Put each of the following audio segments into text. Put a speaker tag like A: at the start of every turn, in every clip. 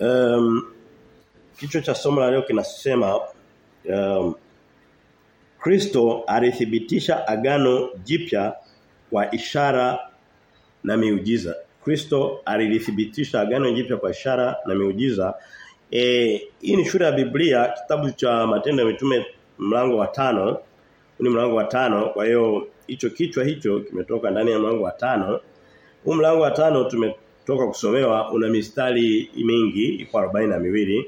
A: Um, kichwa cha somo la leo kinasema um, Kristo alithibitisha agano jipya kwa ishara na miujiza. Kristo alilithibitisha agano jipya kwa ishara na miujiza. Eh hii ni shule ya Biblia kitabu cha Matendo ya Mitume mlango wa tano ni mlango wa tano kwa hiyo hicho kichwa hicho kimetoka ndani ya mlango wa tano. Huu mlango wa tano tumetoka kusomewa una mistari mingi iko 42.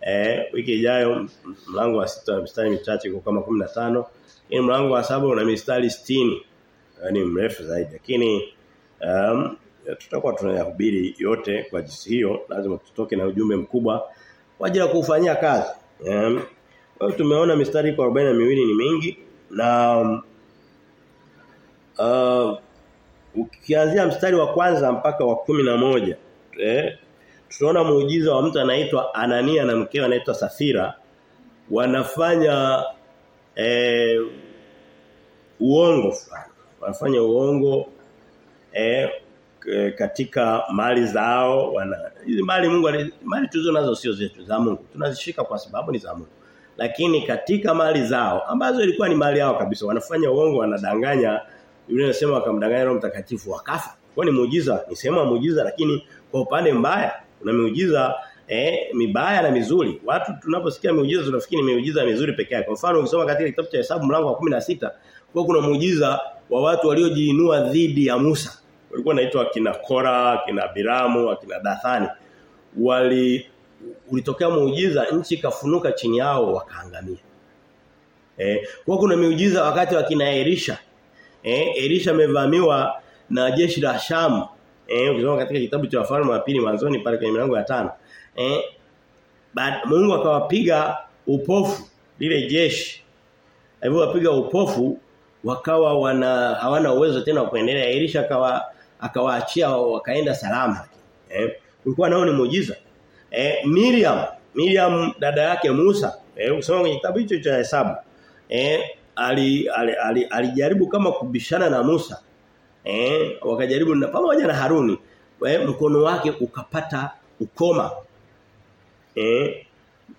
A: Eh wiki ijayo mlango wa sita mistari michache kwa kama 15. Hii mlango wa saba una mistari 60. Yaani mrefu zaidi lakini um, tutakuwa tunayahubiri yote kwa jinsi hiyo lazima tutoke na ujumbe mkubwa kwa ajili ya kufanyia kazi. Um, kwa tumeona mistari kwa 42 ni mingi na um, uh, ukianzia mstari wa kwanza mpaka wa kumi na moja eh tunaona muujiza wa mtu anaitwa Anania na mkewe anaitwa Safira. Wanafanya eh, uongo fulani. Wanafanya uongo eh, katika mali zao. Wana hizi mali Mungu mali tulizo nazo sio zetu za Mungu. Tunazishika kwa sababu ni za Mungu. Lakini katika mali zao ambazo ilikuwa ni mali yao kabisa wanafanya uongo wanadanganya yule inasema wakamdanganya Roho Mtakatifu wakafa kwa ni muujiza ni sema muujiza lakini kwa upande mbaya kuna miujiza eh mibaya na mizuri watu tunaposikia miujiza tunafikiri miujiza mizuri peke yake kwa mfano ukisoma katika kitabu cha Hesabu mlango wa 16 kwa kuna muujiza wa watu waliojiinua dhidi ya Musa walikuwa naitwa kina Kora, kina Biramu, kina Dathani. Wali ulitokea muujiza nchi kafunuka chini yao wakaangamia. Eh, kwa kuna miujiza wakati wa kina Elisha. Eh, Elisha amevamiwa na jeshi la Sham. Eh, ukisoma katika kitabu cha Wafalme wa pili mwanzoni pale kwenye milango ya tano Eh, baada Mungu akawapiga upofu lile jeshi. Alivyowapiga upofu wakawa wana hawana uwezo tena wa kuendelea. Elisha akawa akawaachia wakaenda salama. Eh, ulikuwa nao ni muujiza. Eh, Miriam, Miriam dada yake Musa, eh usoma kwenye kitabu hicho cha Hesabu. Eh, ali, ali, ali, alijaribu kama kubishana na Musa. Eh, wakajaribu na pamoja na Haruni. Eh, mkono wake ukapata ukoma. Eh,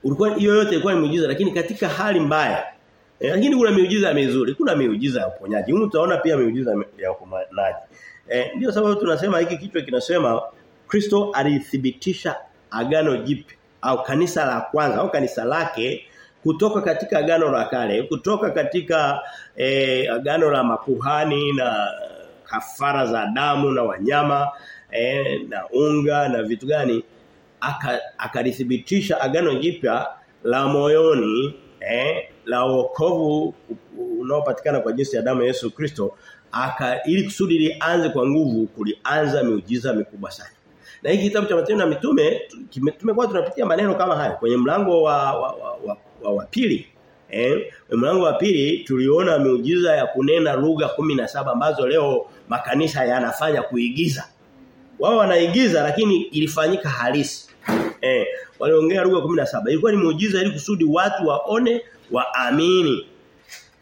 A: ulikuwa hiyo yote ilikuwa ni miujiza lakini katika hali mbaya Eh, lakini kuna miujiza mizuri, kuna miujiza ya uponyaji. Huko tutaona pia miujiza ya uponyaji. Eh, ndio sababu tunasema hiki kichwa kinasema Kristo alithibitisha agano jipya au kanisa la kwanza au kanisa lake kutoka katika agano la kale, kutoka katika eh, agano la makuhani na kafara za damu na wanyama eh, na unga na vitu gani akalithibitisha aka agano jipya la moyoni eh, la wokovu unaopatikana kwa jinsi ya damu ya Yesu Kristo aka ili kusudi lianze kwa nguvu kulianza miujiza mikubwa sana. Na hiki kitabu cha Matendo na Mitume tumekuwa tunapitia maneno kama haya kwenye mlango wa wa, wa, wa, wa, pili eh mlango wa pili tuliona miujiza ya kunena lugha saba ambazo leo makanisa yanafanya kuigiza. Wao wanaigiza lakini ilifanyika halisi. Eh waliongea lugha 17. Ilikuwa ni muujiza ili kusudi watu waone waamini.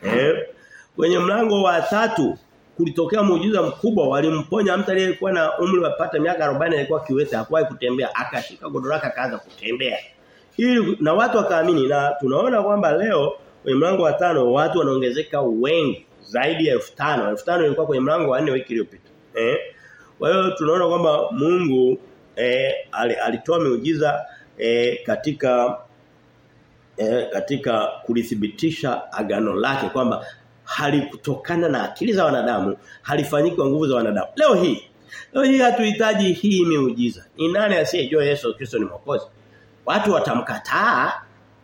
A: Eh kwenye mlango wa tatu kulitokea muujiza mkubwa walimponya mtu aliyekuwa na umri wa pata miaka 40 alikuwa kiwete hakuwahi kutembea akashika godoro akaanza kutembea. Ili na watu wakaamini na tunaona kwamba leo kwenye mlango wa tano watu wanaongezeka wengi zaidi ya 5000. 5000 ilikuwa kwenye mlango wa 4 wiki iliyopita. Eh kwa hiyo tunaona kwamba Mungu eh, alitoa miujiza eh, katika eh, katika kulithibitisha agano lake kwamba halikutokana na akili za wanadamu halifanyiki kwa nguvu za wanadamu leo hii leo hii hatuhitaji hii miujiza ni nani asiyejua Yesu Kristo ni mwokozi watu watamkataa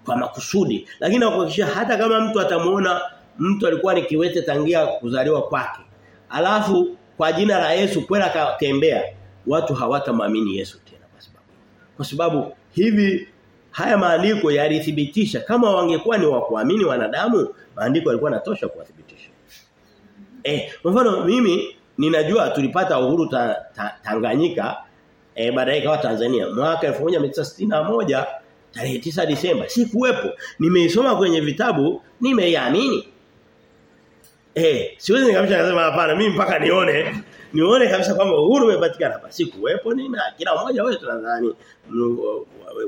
A: kwa makusudi. Lakini nakuhakikishia hata kama mtu atamuona mtu alikuwa ni kiwete tangia kuzaliwa kwake. Alafu kwa jina la Yesu kwela akatembea watu hawatamwamini Yesu tena kwa sababu kwa sababu hivi haya maandiko yalithibitisha kama wangekuwa ni wa kuamini wanadamu maandiko yalikuwa natosha kuwathibitisha. Eh kwa mfano mimi ninajua tulipata uhuru ta, ta, Tanganyika eh baadaye ikawa Tanzania mwaka 1961 tarehe 9 Disemba sikuwepo nimeisoma kwenye vitabu nimeiamini Eh, siwezi nikabisha kusema hapana mimi mpaka nione nione kabisa kwamba uhuru umepatikana hapa kuwepo nini kila mmoja wewe tunadhani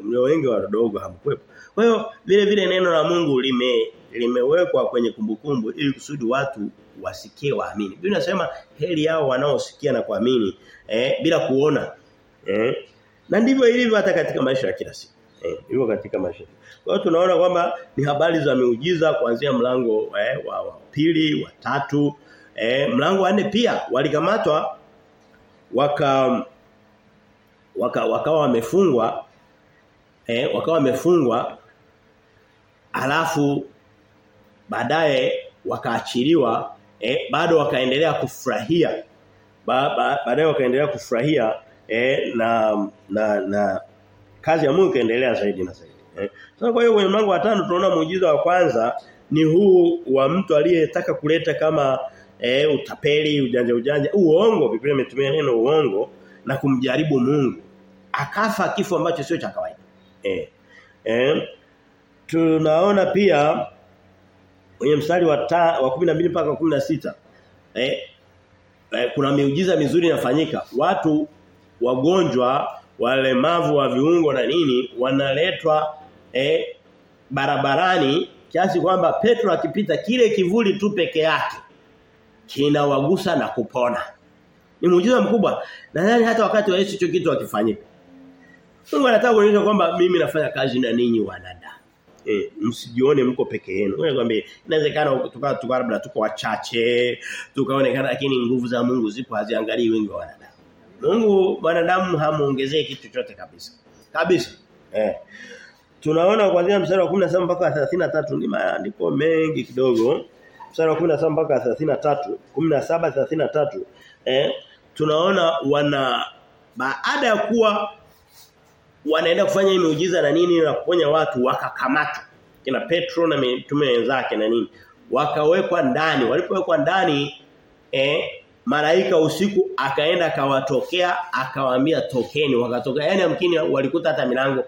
A: mlio wengi wadogo hamkuwepo. Kwa hiyo vile vile neno la Mungu lime limewekwa kwenye kumbukumbu ili kusudi watu wasikie waamini. Biblia inasema heri yao wanaosikia na kuamini eh, bila kuona. Eh? Na ndivyo ilivyo hata katika maisha ya kila siku. Eh, hivyo katika maisha. Kwa hiyo tunaona kwamba ni habari za miujiza kuanzia mlango eh, wa, wa pili, wa tatu, eh, mlango wa nne pia walikamatwa waka waka wakawa wamefungwa eh, wakawa wamefungwa alafu baadaye wakaachiliwa eh, bado wakaendelea kufurahia ba, ba, baadaye wakaendelea kufurahia eh, na na na kazi ya Mungu kaendelea zaidi na zaidi eh. Sasa kwa hiyo kwenye mlango wa tano tunaona muujiza wa kwanza ni huu wa mtu aliyetaka kuleta kama eh, utapeli ujanja ujanja uongo Biblia imetumia neno uongo na kumjaribu Mungu akafa kifo ambacho sio cha kawaida eh. Eh, tunaona pia kwenye mstari wa ta, wa 12 mpaka 16 eh, eh kuna miujiza mizuri inafanyika watu wagonjwa walemavu wa viungo na nini wanaletwa eh, barabarani kiasi kwamba Petro akipita kile kivuli tu peke yake kinawagusa na kupona ni muujiza mkubwa nadhani hata wakati wa Yesu hicho kitu akifanyika Mungu anataka kuonyesha kwamba mimi nafanya kazi na ninyi wanada. eh, msijione mko peke yenu. Wewe kwambie inawezekana tukawa tukawa labda tuko wachache, tukaonekana lakini nguvu za Mungu zipo haziangalii wengi wa wanadamu. Mungu wanadamu hamuongezee kitu chote kabisa. Kabisa. Eh. Tunaona kuanzia mstari wa 17 mpaka 33 ni maandiko mengi kidogo. Mstari wa 17 mpaka 33, 17 33 eh tunaona wana baada ya kuwa wanaenda kufanya hii miujiza na nini na kuponya watu wakakamata kina Petro na mitume wenzake na nini wakawekwa ndani walipowekwa ndani eh malaika usiku akaenda akawatokea akawaambia tokeni. Wakatokea. Yani amkini walikuta hata milango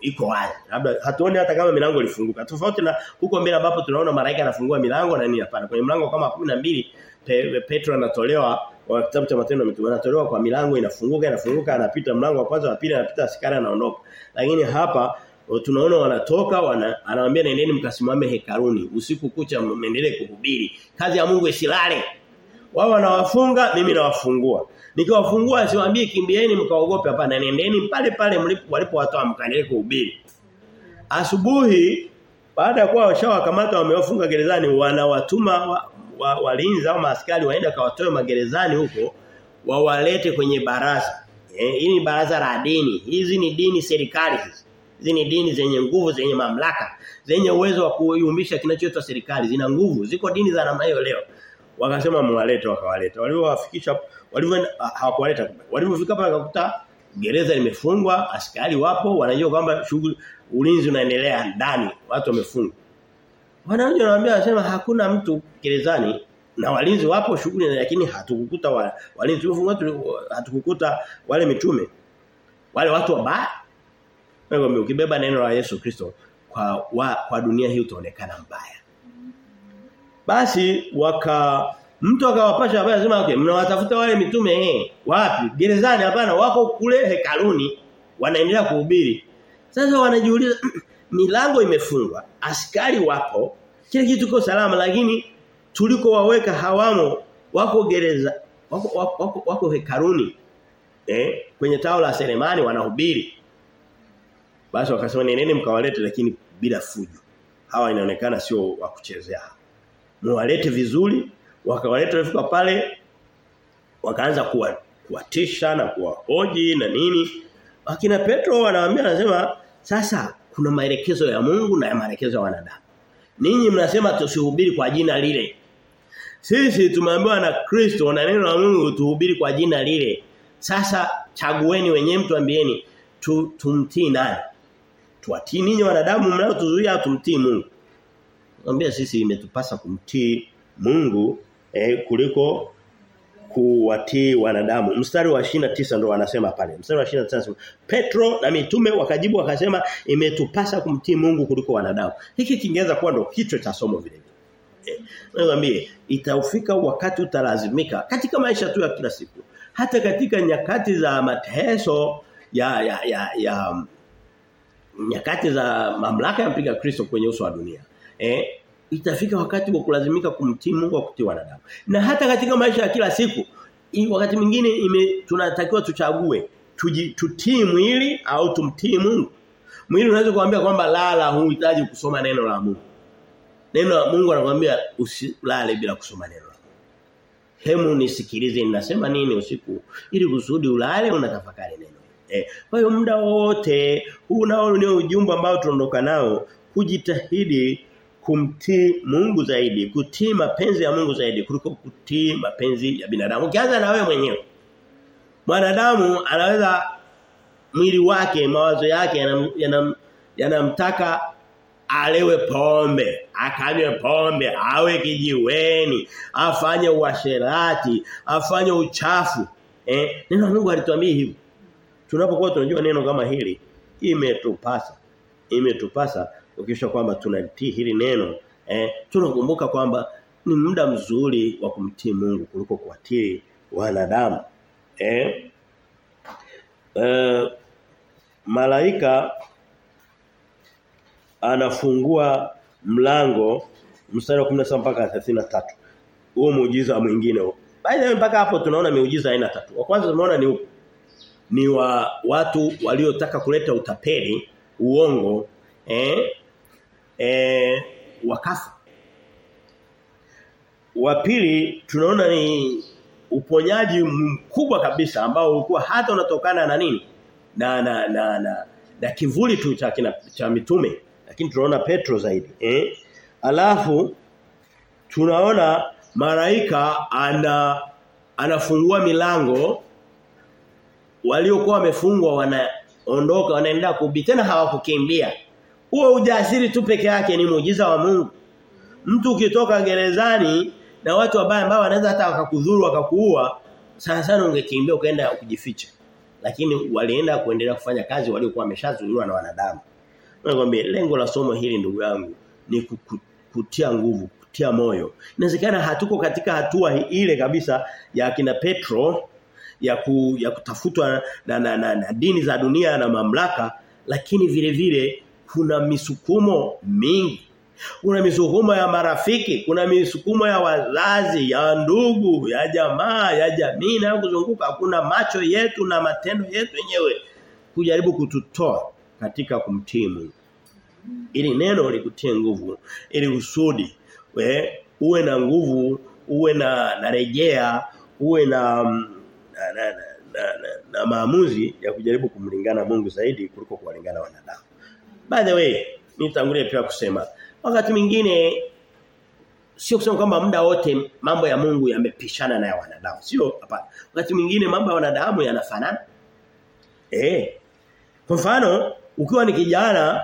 A: iko wazi. Labda hatuoni hata kama milango ilifunguka. Tofauti na huko mbele ambapo tunaona malaika anafungua milango na nini hapana. Kwenye mlango kama 12 pe, Petro anatolewa wa kitabu cha matendo mitume anatolewa kwa milango inafunguka inafunguka anapita mlango wa kwanza wa pili anapita askari anaondoka. Lakini hapa tunaona wanatoka wana, anawaambia nendeni mkasimame hekaruni usiku kucha mwendelee kuhubiri. Kazi ya Mungu isilale wao wanawafunga mimi nawafungua. Nikiwafungua siwaambie kimbieni mkaogope. Hapana nendeni pale pale mlipo walipowatoa mkaendelee kuhubiri. Asubuhi baada ya kuwa washawakamata wamewafunga gerezani wanawatuma wa, wa, walinzi au maaskari waenda kawatoe magerezani huko wawalete kwenye baraza. Eh, hii ni baraza la dini. Hizi ni dini serikali. Hizi hizi ni dini zenye nguvu zenye mamlaka zenye uwezo wa kuyumbisha kinachoitwa serikali. Zina nguvu. Ziko dini za namna hiyo leo wakasema mwalete wakawaleta. Waliowafikisha walivyo hawakuwaleta walivyofika pale wakakuta gereza limefungwa askari wapo wanajua kwamba shughuli ulinzi unaendelea ndani watu wamefungwa. Wananchi wanaambia wanasema hakuna mtu gerezani na walinzi wapo shughuli lakini hatukukuta wa, walinzi wafungwa hatukukuta wale mitume wale watu wabaya. Ukibeba neno la Yesu Kristo kwa wa, kwa dunia hii utaonekana mbaya basi waka mtu akawapasha habari sema okay mnawatafuta wale mitume eh wapi? Gerezani hapana wako kule hekaluni wanaendelea kuhubiri. Sasa wanajiuliza milango imefungwa askari wapo kile kitu kiko salama lakini tuliko waweka hawamo wako gereza wako wako, wako, wako hekaluni eh kwenye tao la Selemani wanahubiri. Basi wakasema nendeni mkawalete lakini bila fujo. Hawa inaonekana sio wa kuchezea muwalete vizuri wakawaleta wafika pale wakaanza kuwa kuwatisha na kuwahoji na nini. Akina Petro anawaambia anasema sasa kuna maelekezo ya Mungu na ya maelekezo ya wanadamu. Ninyi mnasema tusihubiri kwa jina lile. Sisi tumeambiwa na Kristo na neno la Mungu tuhubiri kwa jina lile. Sasa chagueni wenyewe mtuambieni tu, tumtii nani? Tuwatii ninyi wanadamu mnao tuzuia tumtii Mungu Mwambia sisi imetupasa kumtii Mungu eh, kuliko kuwatii wanadamu. Mstari wa 29 ndo wanasema pale. Mstari wa 29 anasema Petro na mitume wakajibu wakasema imetupasa kumtii Mungu kuliko wanadamu. Hiki kingeweza kuwa ndo kichwa cha somo vile vile. Nakwambie itaufika wakati utalazimika katika maisha tu ya kila siku. Hata katika nyakati za mateso ya ya ya, ya nyakati za mamlaka ya mpiga Kristo kwenye uso wa dunia. Eh itafika wakati wa kulazimika kumtii Mungu wa kutii wanadamu. Na hata katika maisha ya kila siku wakati mwingine tunatakiwa tuchague tuji, tutii mwili au tumtii Mungu. Mwili unaweza kuambia kwamba lala huhitaji kusoma neno la Mungu. Neno la Mungu anakuambia usilale bila kusoma neno. Hemu nisikilize ninasema nini usiku ili kusudi ulale unatafakari neno. Eh, kwa hiyo muda wote huu ni ujumbe ambao tunaondoka nao kujitahidi kumtii Mungu zaidi, kutii mapenzi ya Mungu zaidi kuliko kutii mapenzi ya binadamu. Ukianza na wewe mwenyewe. Mwanadamu anaweza mwili wake, mawazo yake yanamtaka yana, yana alewe pombe, akanywe pombe, awe kijiweni, afanye uasherati, afanye uchafu. Eh, neno Mungu alituambia hivi. Tunapokuwa tunajua neno kama hili, imetupasa. Imetupasa ukisha kwamba tunatii hili neno, eh, tunakumbuka kwamba ni muda mzuri wa kumtii Mungu kuliko kuwatii wanadamu. Eh, eh malaika anafungua mlango mstari wa 17 mpaka 33. Huo muujiza mwingine huo. baada mpaka hapo tunaona miujiza aina tatu. Wa kwanza tunaona ni upo Ni wa watu waliotaka kuleta utapeli, uongo, eh eh wakafa. Wa pili tunaona ni uponyaji mkubwa kabisa ambao ulikuwa hata unatokana na nini? Na na na na, na kivuli tu cha cha mitume. Lakini tunaona Petro zaidi eh alafu tunaona malaika ana anafungua milango. Waliokuwa wamefungwa wanaondoka wanaenda kubi tena hawakukimbia huo ujasiri tu peke yake ni muujiza wa Mungu. Mtu ukitoka gerezani na watu wabaya ambao wanaweza hata wakakudhuru wakakuua sana sana ungekimbia ukaenda kujificha. Lakini walienda kuendelea kufanya kazi waliokuwa wameshazuiliwa na wanadamu. Nakwambia lengo la somo hili ndugu yangu ni kutia nguvu, kutia moyo. Inawezekana hatuko katika hatua ile kabisa ya kina Petro ya ku, ya kutafutwa na, na, na, na dini za dunia na mamlaka lakini vile vile kuna misukumo mingi. Kuna misukumo ya marafiki, kuna misukumo ya wazazi, ya ndugu, ya jamaa, ya jamii na kuzunguka. Kuna macho yetu na matendo yetu yenyewe kujaribu kututoa katika kumtii Mungu. Ili neno likutie nguvu, ili usudi we uwe na nguvu, uwe na narejea, uwe na na, na, na, na, na, maamuzi ya kujaribu kumlingana Mungu zaidi kuliko kuwalingana wanadamu. By the way, nitangulie pia kusema wakati mwingine sio kusema kwamba muda wote mambo ya Mungu yamepishana na ya wanadamu. Sio hapana. Wakati mwingine mambo ya wanadamu yanafanana. Eh. Kwa mfano, ukiwa ni kijana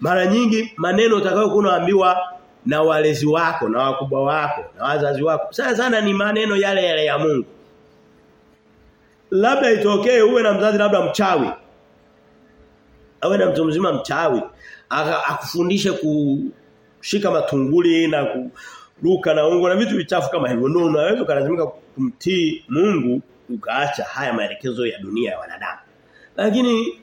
A: mara nyingi maneno utakayokuwa unaambiwa na walezi wako na wakubwa wako na wazazi wako sana sana ni maneno yale yale ya Mungu. Labda itokee uwe na mzazi labda mchawi. Awe na mtu mzima mchawi akufundishe kushika matunguli na kuruka na ungo na vitu vichafu kama hivyo ndio unaweza kulazimika kumtii Mungu ukaacha haya maelekezo ya dunia ya wanadamu. Lakini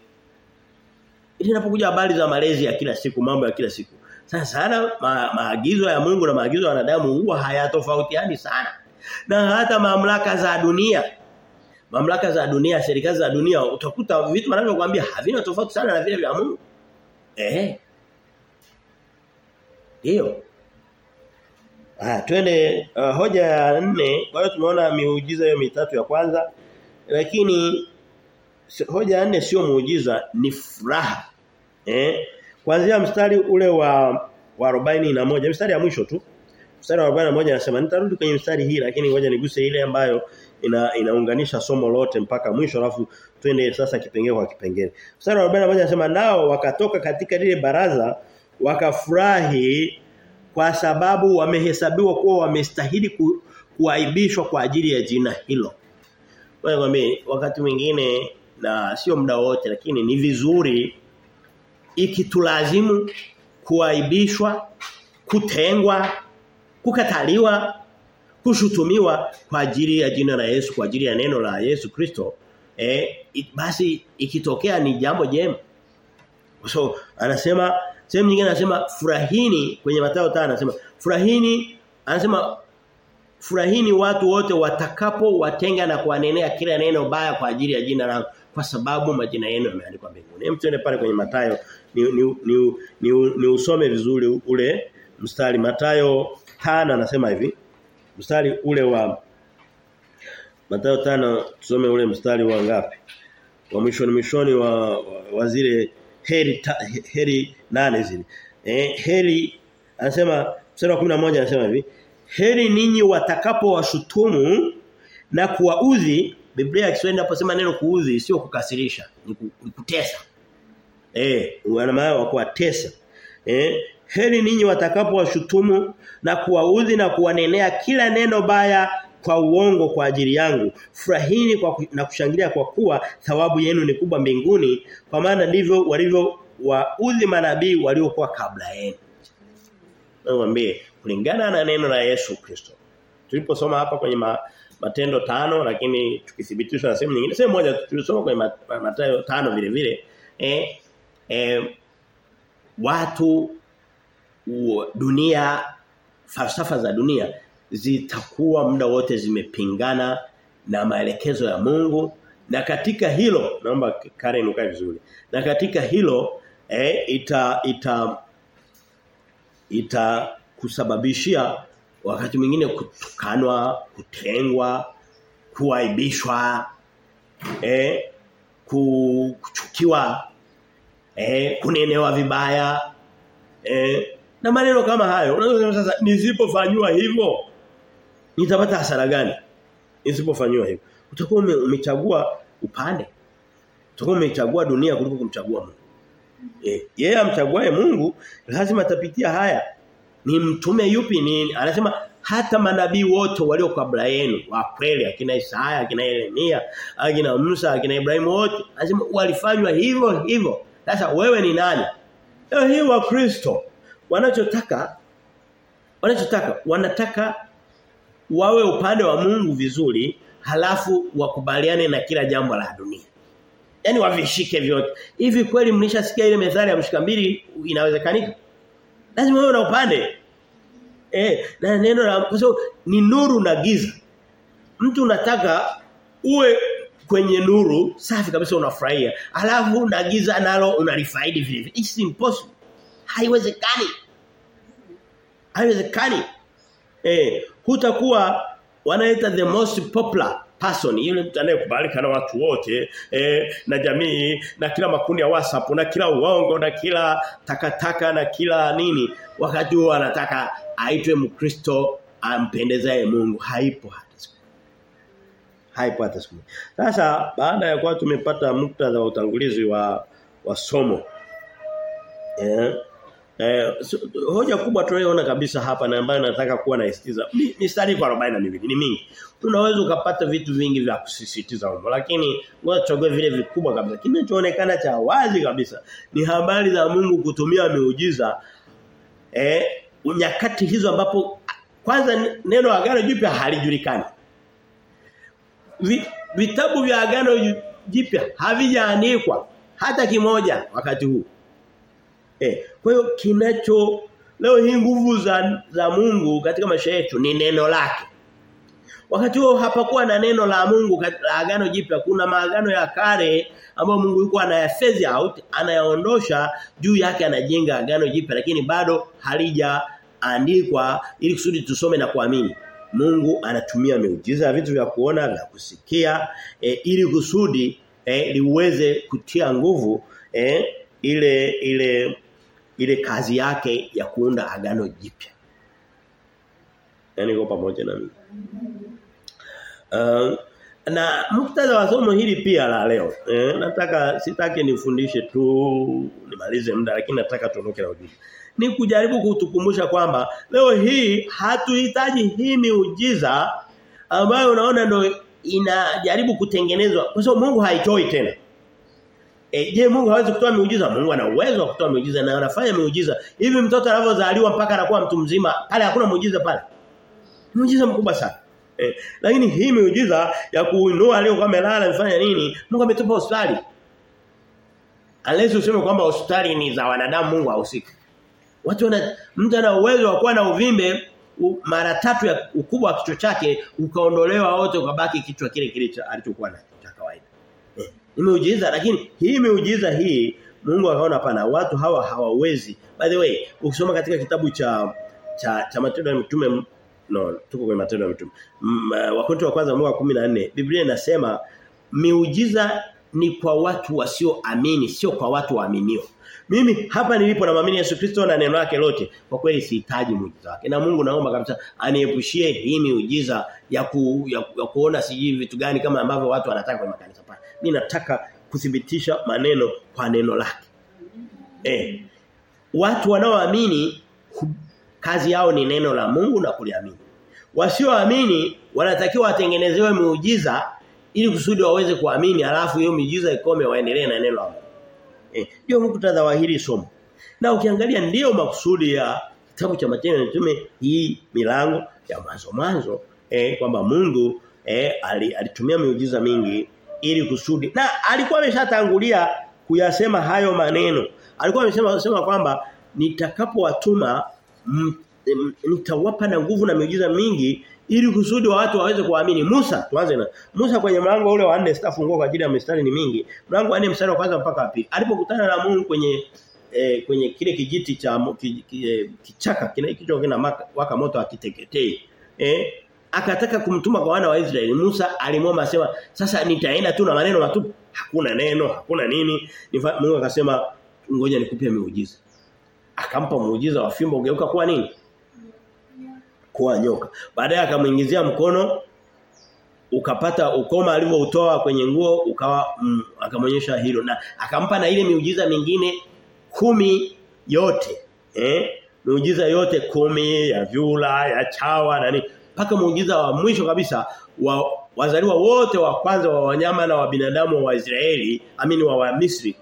A: inapokuja habari za malezi ya kila siku, mambo ya kila siku. Sasa sana ma, maagizo ya Mungu na maagizo ya wanadamu huwa hayatofautiani sana. Na hata mamlaka za dunia mamlaka za dunia, serikali za dunia utakuta vitu wanavyokuambia havina tofauti sana na vile vya Mungu. Eh. Ndio. Ah, twende uh, hoja ya nne. Kwa hiyo tumeona miujiza hiyo mitatu ya kwanza. Lakini hoja ya nne sio muujiza ni furaha. Eh? Kuanzia mstari ule wa wa 41, mstari ya mwisho tu. Mstari wa 41 anasema nitarudi kwenye mstari hii lakini ngoja niguse ile ambayo ina inaunganisha somo lote mpaka mwisho alafu twende sasa kipengele kwa kipengele. Mstari wa 41 anasema nao wakatoka katika lile baraza wakafurahi kwa sababu wamehesabiwa kuwa wamestahili ku, kuaibishwa kwa ajili ya jina hilo. Wewe wakati mwingine na sio muda wote lakini ni vizuri ikitulazimu kuaibishwa, kutengwa, kukataliwa, kushutumiwa kwa ajili ya jina la Yesu, kwa ajili ya neno la Yesu Kristo, eh basi ikitokea ni jambo jema. So anasema sehemu nyingine anasema furahini kwenye Mathayo 5 anasema furahini anasema furahini watu wote watakapo watenga na kuwanenea kila neno baya kwa ajili ya jina langu kwa sababu majina yenu yameandikwa mbinguni. Hem tuende pale kwenye matayo ni ni, ni, ni, ni usome vizuri ule mstari Mathayo 5 anasema hivi. Mstari ule wa Mathayo tano tusome ule mstari wa ngapi? Wa mwishoni mwishoni wa, wa, wa heri ta, heri nane zile. Eh heri anasema mstari wa 11 anasema hivi. Heri ninyi watakapo washutumu na kuwaudhi Biblia ya Kiswahili inaposema neno kuudhi sio kukasirisha, ni kutesa. Eh, wana maana wa kuwatesa. Eh, heri ninyi watakapowashutumu na kuwaudhi na kuwanenea kila neno baya kwa uongo kwa ajili yangu. Furahini kwa na kushangilia kwa kuwa thawabu yenu ni kubwa mbinguni, kwa maana ndivyo walivyo waudhi manabii waliokuwa kabla yenu. Naombe kulingana na neno la Yesu Kristo. Tuliposoma hapa kwenye ma, Matendo tano lakini tukithibitishwa na sehemu nyingine sehemu moja tulisoma kwenye Mathayo tano vile vile eh, eh watu dunia falsafa za dunia zitakuwa muda wote zimepingana na maelekezo ya Mungu. Na katika hilo naomba Karen ukae vizuri. Na katika hilo eh, ita ita ita kusababishia wakati mwingine kutukanwa, kutengwa, kuaibishwa, eh kuchukiwa, eh kunenewa vibaya, eh na maneno kama hayo. Unaweza sasa nisipofanywa hivyo nitapata hasara gani? Nisipofanywa hivyo. Utakuwa umechagua upande. Utakuwa umechagua dunia kuliko kumchagua Mungu. Eh yeye amchaguae Mungu lazima atapitia haya ni mtume yupi ni anasema hata manabii wote walio kabla yenu wa kweli akina Isaya akina Yeremia akina Musa akina Ibrahimu wote anasema walifanywa hivyo hivyo sasa wewe ni nani leo hii wa Kristo wanachotaka wanachotaka wanataka wawe upande wa Mungu vizuri halafu wakubaliane na kila jambo la dunia. Yani wavishike vyote. Hivi kweli mlishasikia ile methali ya mshika mbili inawezekanika? Lazima wewe na upande. Eh na neno la kwa sababu ni nuru na giza. Mtu unataka uwe kwenye nuru safi kabisa unafurahia. Alafu na giza nalo unalifaidi vile. It's impossible haiwezekani. Haiwezekani. Eh hutakuwa wanaita the most popular person. Yule mtu anayekubalika na watu wote eh, na jamii na kila makundi ya WhatsApp na kila uongo na kila takataka na kila nini. Wakati huo anataka aitwe mkristo ampendezaye Mungu. Haipo hata siku haipo hata siku sasa baada ya kuwa tumepata muktadha wa utangulizi wa wa somo eh Eh, hoja kubwa tunayoona kabisa hapa na ambayo nataka kuwa naisitiza mistari kwa 42 ni mingi. Unaweza ukapata vitu vingi vya kusisitiza huko lakini ngoja tuchague vile vikubwa kabisa. Kinachoonekana cha wazi kabisa ni habari za Mungu kutumia miujiza eh nyakati hizo ambapo kwanza neno agano jipya halijulikani. Vitabu vya agano jipya havijaandikwa hata kimoja wakati huu. Eh, kwa hiyo kinacho leo hii nguvu za za Mungu katika maisha yetu ni neno lake. Wakati huo hapakuwa na neno la Mungu la agano jipya, kuna maagano ya kale ambayo Mungu yuko anayafezi out, anayaondosha, juu yake anajenga agano jipya lakini bado halijaandikwa ili kusudi tusome na kuamini. Mungu anatumia miujiza ya vitu vya kuona, na kusikia e, ili kusudi e, liweze kutia nguvu e, ile ile ile kazi yake ya kuunda agano jipya. Yaani kwa pamoja na mimi. Uh, na muktadha wa somo hili pia la leo. Eh, nataka sitaki nifundishe tu nimalize muda lakini nataka tuondoke na ujumbe. Ni kujaribu kutukumbusha kwamba leo hii hatuhitaji hii miujiza ambayo unaona ndio inajaribu kutengenezwa kwa sababu Mungu haitoi tena. E, je Mungu hawezi kutoa miujiza? Mungu ana uwezo wa kutoa miujiza na anafanya miujiza. Hivi mtoto anavyozaliwa mpaka anakuwa mtu mzima, pale hakuna muujiza pale. Muujiza mkubwa sana. Eh, lakini hii miujiza ya kuinua leo kama lala amefanya nini? Mungu ametupa hospitali. Unless useme kwamba hospitali ni za wanadamu Mungu hahusiki. Watu wana mtu ana uwezo wa kuwa na uvimbe mara tatu ya ukubwa wa kichwa chake ukaondolewa wote ukabaki kichwa kile kile alichokuwa na cha kawaida. Eh, ni miujiza lakini hii miujiza hii Mungu akaona hapana watu hawa hawawezi. By the way, ukisoma katika kitabu cha cha, cha Matendo ya Mitume no tuko kwenye Matendo ya Mitume. Wakorintho wa kwanza mwa 14 Biblia inasema miujiza ni kwa watu wasioamini sio kwa watu waaminio. Mimi hapa nilipo na maamini Yesu Kristo na neno lake lote kwa kweli sihitaji muujiza wake. Na Mungu naomba kabisa aniepushie hii miujiza ya, ku, ya, ya kuona sijui vitu gani kama ambavyo watu wanataka kwa makanisa pana. Mimi nataka kuthibitisha maneno kwa neno lake. Eh. Watu wanaoamini kazi yao ni neno la Mungu na kuliamini. Wasioamini wanatakiwa watengenezewe miujiza ili kusudi waweze kuamini alafu hiyo miujiza ikome waendelee na neno la Mungu. Eh, ndio muktadha wa hili somo. Na ukiangalia ndio makusudi ya kitabu cha Matendo Mitume hii milango ya mwanzo mwanzo eh kwamba Mungu eh alitumia miujiza mingi ili kusudi na alikuwa ameshatangulia kuyasema hayo maneno. Alikuwa amesema sema kwamba nitakapowatuma nitawapa na nguvu na miujiza mingi ili kusudi wa watu waweze kuamini. Musa tuanze na Musa kwenye mlango ule wa 4 sitafungua kwa ajili ya mistari ni mingi. Mlango wa 4 mstari wa kwanza mpaka wa pili. Alipokutana na Mungu kwenye eh, kwenye kile kijiti cha ki, ki, kichaka kile kicho kina waka moto akiteketee. Eh akataka kumtuma kwa wana wa Israeli. Musa alimwomba asema sasa nitaenda tu na maneno matupu. Hakuna neno, hakuna nini. Mungu akasema ngoja nikupe miujiza. Akampa muujiza wa fimbo ugeuka kuwa nini? Kuwa nyoka. Baadaye akamuingizia mkono ukapata ukoma alivyoutoa kwenye nguo ukawa mm, akamonyesha hilo. Na akampa na ile miujiza mingine kumi yote eh? Miujiza yote kumi ya vyula ya chawa na nini mpaka muujiza wa mwisho kabisa wa wazaliwa wote wa kwanza wa wanyama na wa binadamu wa Israeli amini wa, wa Misri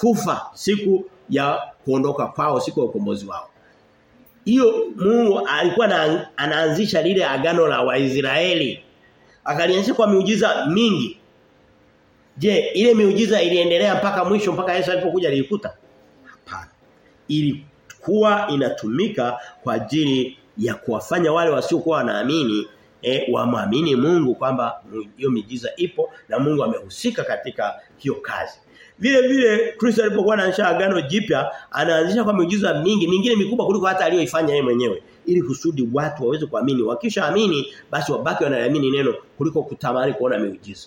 A: kufa siku ya kuondoka kwao siku ya ukombozi wao hiyo Mungu alikuwa na, anaanzisha lile agano la Waisraeli. Akalianzisha kwa miujiza mingi. Je ile miujiza iliendelea mpaka mwisho mpaka Yesu alipokuja alikuta hapana. Ilikuwa inatumika kwa ajili ya kuwafanya wale wasiokuwa wanaamini eh, wamwamini Mungu kwamba hiyo miujiza ipo na Mungu amehusika katika hiyo kazi vile vile Kristo alipokuwa anaanzisha agano jipya anaanzisha kwa miujiza mingi mingine mikubwa kuliko hata aliyoifanya yeye mwenyewe ili kusudi watu waweze kuamini. Wakishaamini basi wabaki wanaamini neno kuliko kutamani kuona miujiza.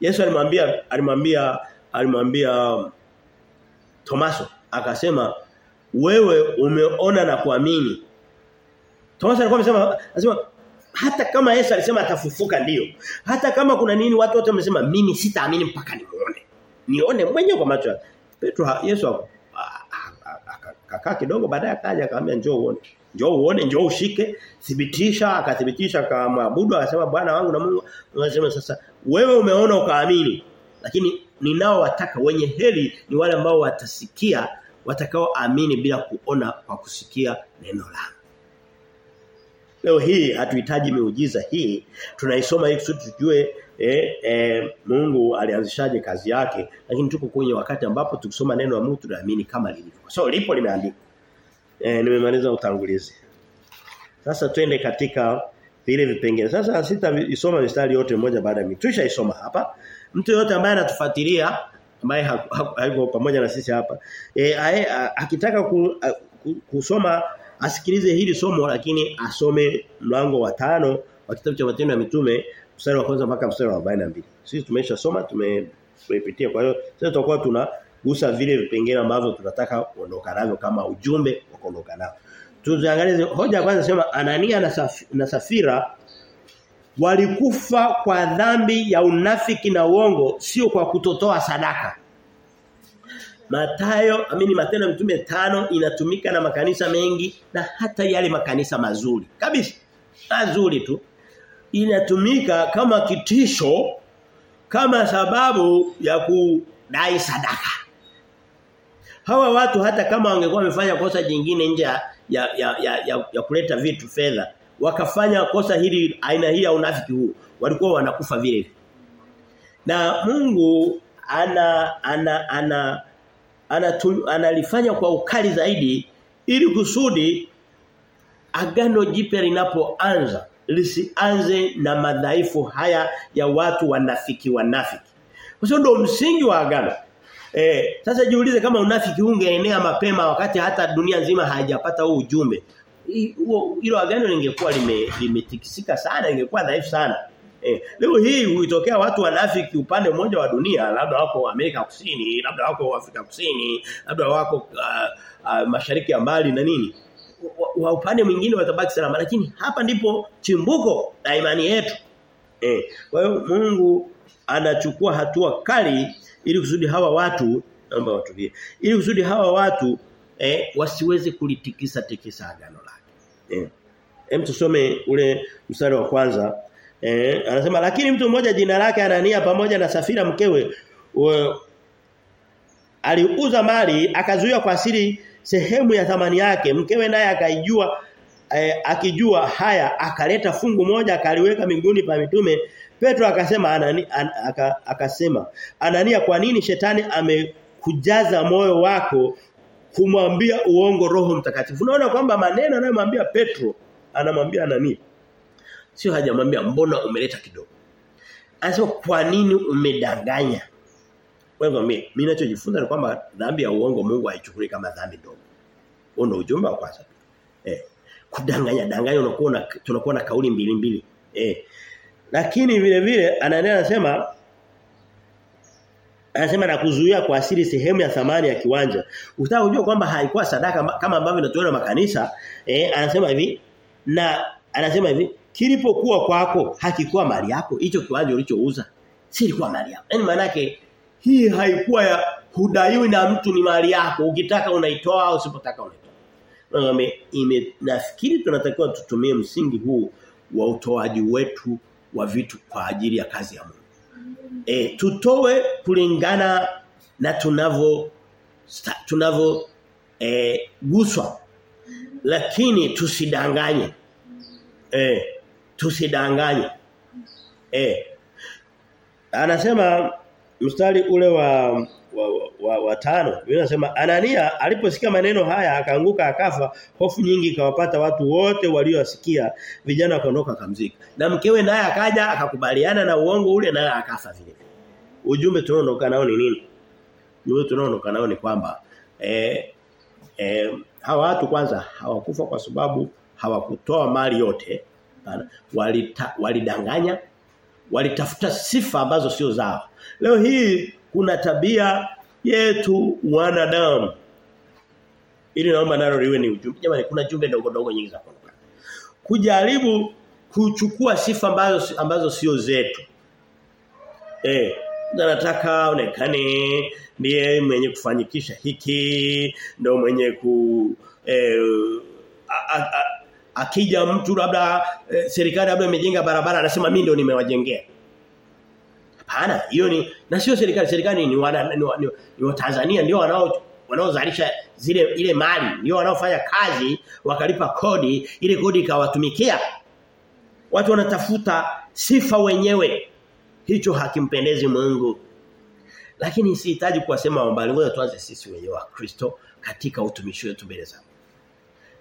A: Yesu alimwambia alimwambia alimwambia Tomaso akasema wewe umeona na kuamini. Tomaso alikuwa amesema anasema hata kama Yesu alisema atafufuka ndio. Hata kama kuna nini watu wote wamesema mimi sitaamini mpaka nimuone nione mwenyewe kwa macho Petro Yesu akakaa kidogo baadaye akaja akamwambia njoo uone njoo uone njoo ushike. Thibitisha akathibitisha akamwabudu akasema bwana wangu na Mungu. Anasema sasa wewe umeona ukaamini lakini ninao wataka wenye heri ni wale ambao watasikia watakao amini bila kuona kwa kusikia neno langu. Leo hii hatuhitaji miujiza hii tunaisoma ili tujue eh, eh, Mungu alianzishaje kazi yake lakini tuko kwenye wakati ambapo tukisoma neno la Mungu tunaamini kama lilivyo. So lipo limeandikwa. Eh, nimemaliza utangulizi. Sasa twende katika vile vipengele. Sasa sitaisoma mistari yote moja baada ya mimi. Tuishaisoma hapa. Mtu yote ambaye anatufuatilia ambaye hayuko pamoja na sisi hapa eh akitaka ku, ku, kusoma asikilize hili somo lakini asome mlango wa tano wa kitabu cha matendo ya mitume mstari wa kwanza mpaka mstari wa 42. Sisi tumesha soma tumepitia kwa hiyo sasa tutakuwa tunagusa vile vipengele ambavyo tunataka kuondoka navyo kama ujumbe wa kuondoka nao. Tuziangalie hoja ya kwanza sema Anania na, Saf, na Safira walikufa kwa dhambi ya unafiki na uongo sio kwa kutotoa sadaka. Matayo amini matendo mtume tano inatumika na makanisa mengi na hata yale makanisa mazuri. Kabisa. Mazuri tu. Inatumika kama kitisho kama sababu ya kudai sadaka. Hawa watu hata kama wangekuwa wamefanya kosa jingine nje ya ya, ya, ya, ya, kuleta vitu fedha wakafanya kosa hili aina hii ya unafiki huu walikuwa wanakufa vile na Mungu ana ana ana analifanya kwa ukali zaidi ili kusudi agano jipya linapoanza lisianze na madhaifu haya ya watu wanafiki wanafiki. Kwa sababu ndio msingi wa agano. Eh, sasa jiulize kama unafiki ungeenea mapema wakati hata dunia nzima haijapata huu ujumbe. Hilo agano lingekuwa limetikisika lime sana, lingekuwa dhaifu sana. Eh, leo hii huitokea watu wanafiki upande mmoja wa dunia, labda wako Amerika Kusini, labda wako Afrika Kusini, labda wako uh, uh, mashariki ya mbali na nini. Wa, upande mwingine watabaki salama, lakini hapa ndipo chimbuko la imani yetu. Eh, kwa hiyo Mungu anachukua hatua kali ili kusudi hawa watu naomba watulie. Ili kusudi hawa watu eh, wasiweze kulitikisa tikisa agano lake. Eh. Hem tusome ule mstari wa kwanza Eh, anasema lakini mtu mmoja jina lake Anania pamoja na Safira mkewe we, aliuza mali akazuia kwa siri sehemu ya thamani yake mkewe naye akaijua eh, akijua haya akaleta fungu moja akaliweka minguni pa mitume Petro akasema anani, an, aka, akasema Anania kwa nini shetani amekujaza moyo wako kumwambia uongo roho mtakatifu unaona kwamba maneno anayomwambia Petro anamwambia Anania Sio hajamwambia mbona umeleta kidogo. Anasema kwa nini umedanganya? Wewe mimi mimi ninachojifunza ni kwamba dhambi ya uongo Mungu haichukui kama dhambi ndogo. Huo ndio ujumbe wa kwanza. Eh. Kudanganya danganya unakuwa na tunakuwa na kauli mbili mbili. Eh. Lakini vile vile anaendelea anasema anasema na kuzuia kwa asili sehemu ya thamani ya kiwanja. Utaka kujua kwamba haikuwa sadaka kama ambavyo inatolewa makanisa, eh anasema hivi na anasema hivi kilipokuwa kwako hakikuwa mali yako hicho kiwanja ulichouza si ilikuwa mali yako Yaani maana yake hii haikuwa ya hudaiwi na mtu ni mali yako ukitaka unaitoa au usipotaka unaitoa. Ime nafikiri tunatakiwa tutumie msingi huu wa utoaji wetu wa vitu kwa ajili ya kazi ya Mungu. E, tutoe kulingana na tunavyo tunavyo e, guswa. Lakini tusidanganye. Eh tusidanganye. Eh anasema mstari ule wa wa, wa, wa tano anasema Anania aliposikia maneno haya akaanguka akafa hofu nyingi ikawapata watu wote waliosikia vijana wakaondoka kamzika na mkewe naye akaja akakubaliana na uongo ule naye akafa vile ujumbe tunaondoka nao ni nini? Ujumbe tunaondoka nao ni kwamba eh, eh, hawa watu kwanza hawakufa kwa sababu hawakutoa mali yote walidanganya walitafuta sifa ambazo sio zao leo hii kuna tabia yetu wanadamu. Ili naomba nalo liwe ni ujumbe. Jamani kuna jumbe ndogo ndogo nyingi za kuondoka kujaribu kuchukua sifa ambazo ambazo sio zetu. Eh nataka onekane ndiye mwenye kufanyikisha hiki ndio mwenye ku eh, a, a, a, akija mtu labda eh, serikali labda imejenga barabara anasema mimi ndio nimewajengea hapana hiyo ni na sio serikali serikali ni wana, ni, ni, ni wa Tanzania ndio wanao wanaozalisha zile ile mali ndio wanaofanya kazi wakalipa kodi ile kodi ikawatumikia. Watu wanatafuta sifa wenyewe. Hicho hakimpendezi Mungu. Lakini sihitaji kuwasema wambali ngoja tuanze sisi wenyewe wa Kristo katika utumishi wetu mbele za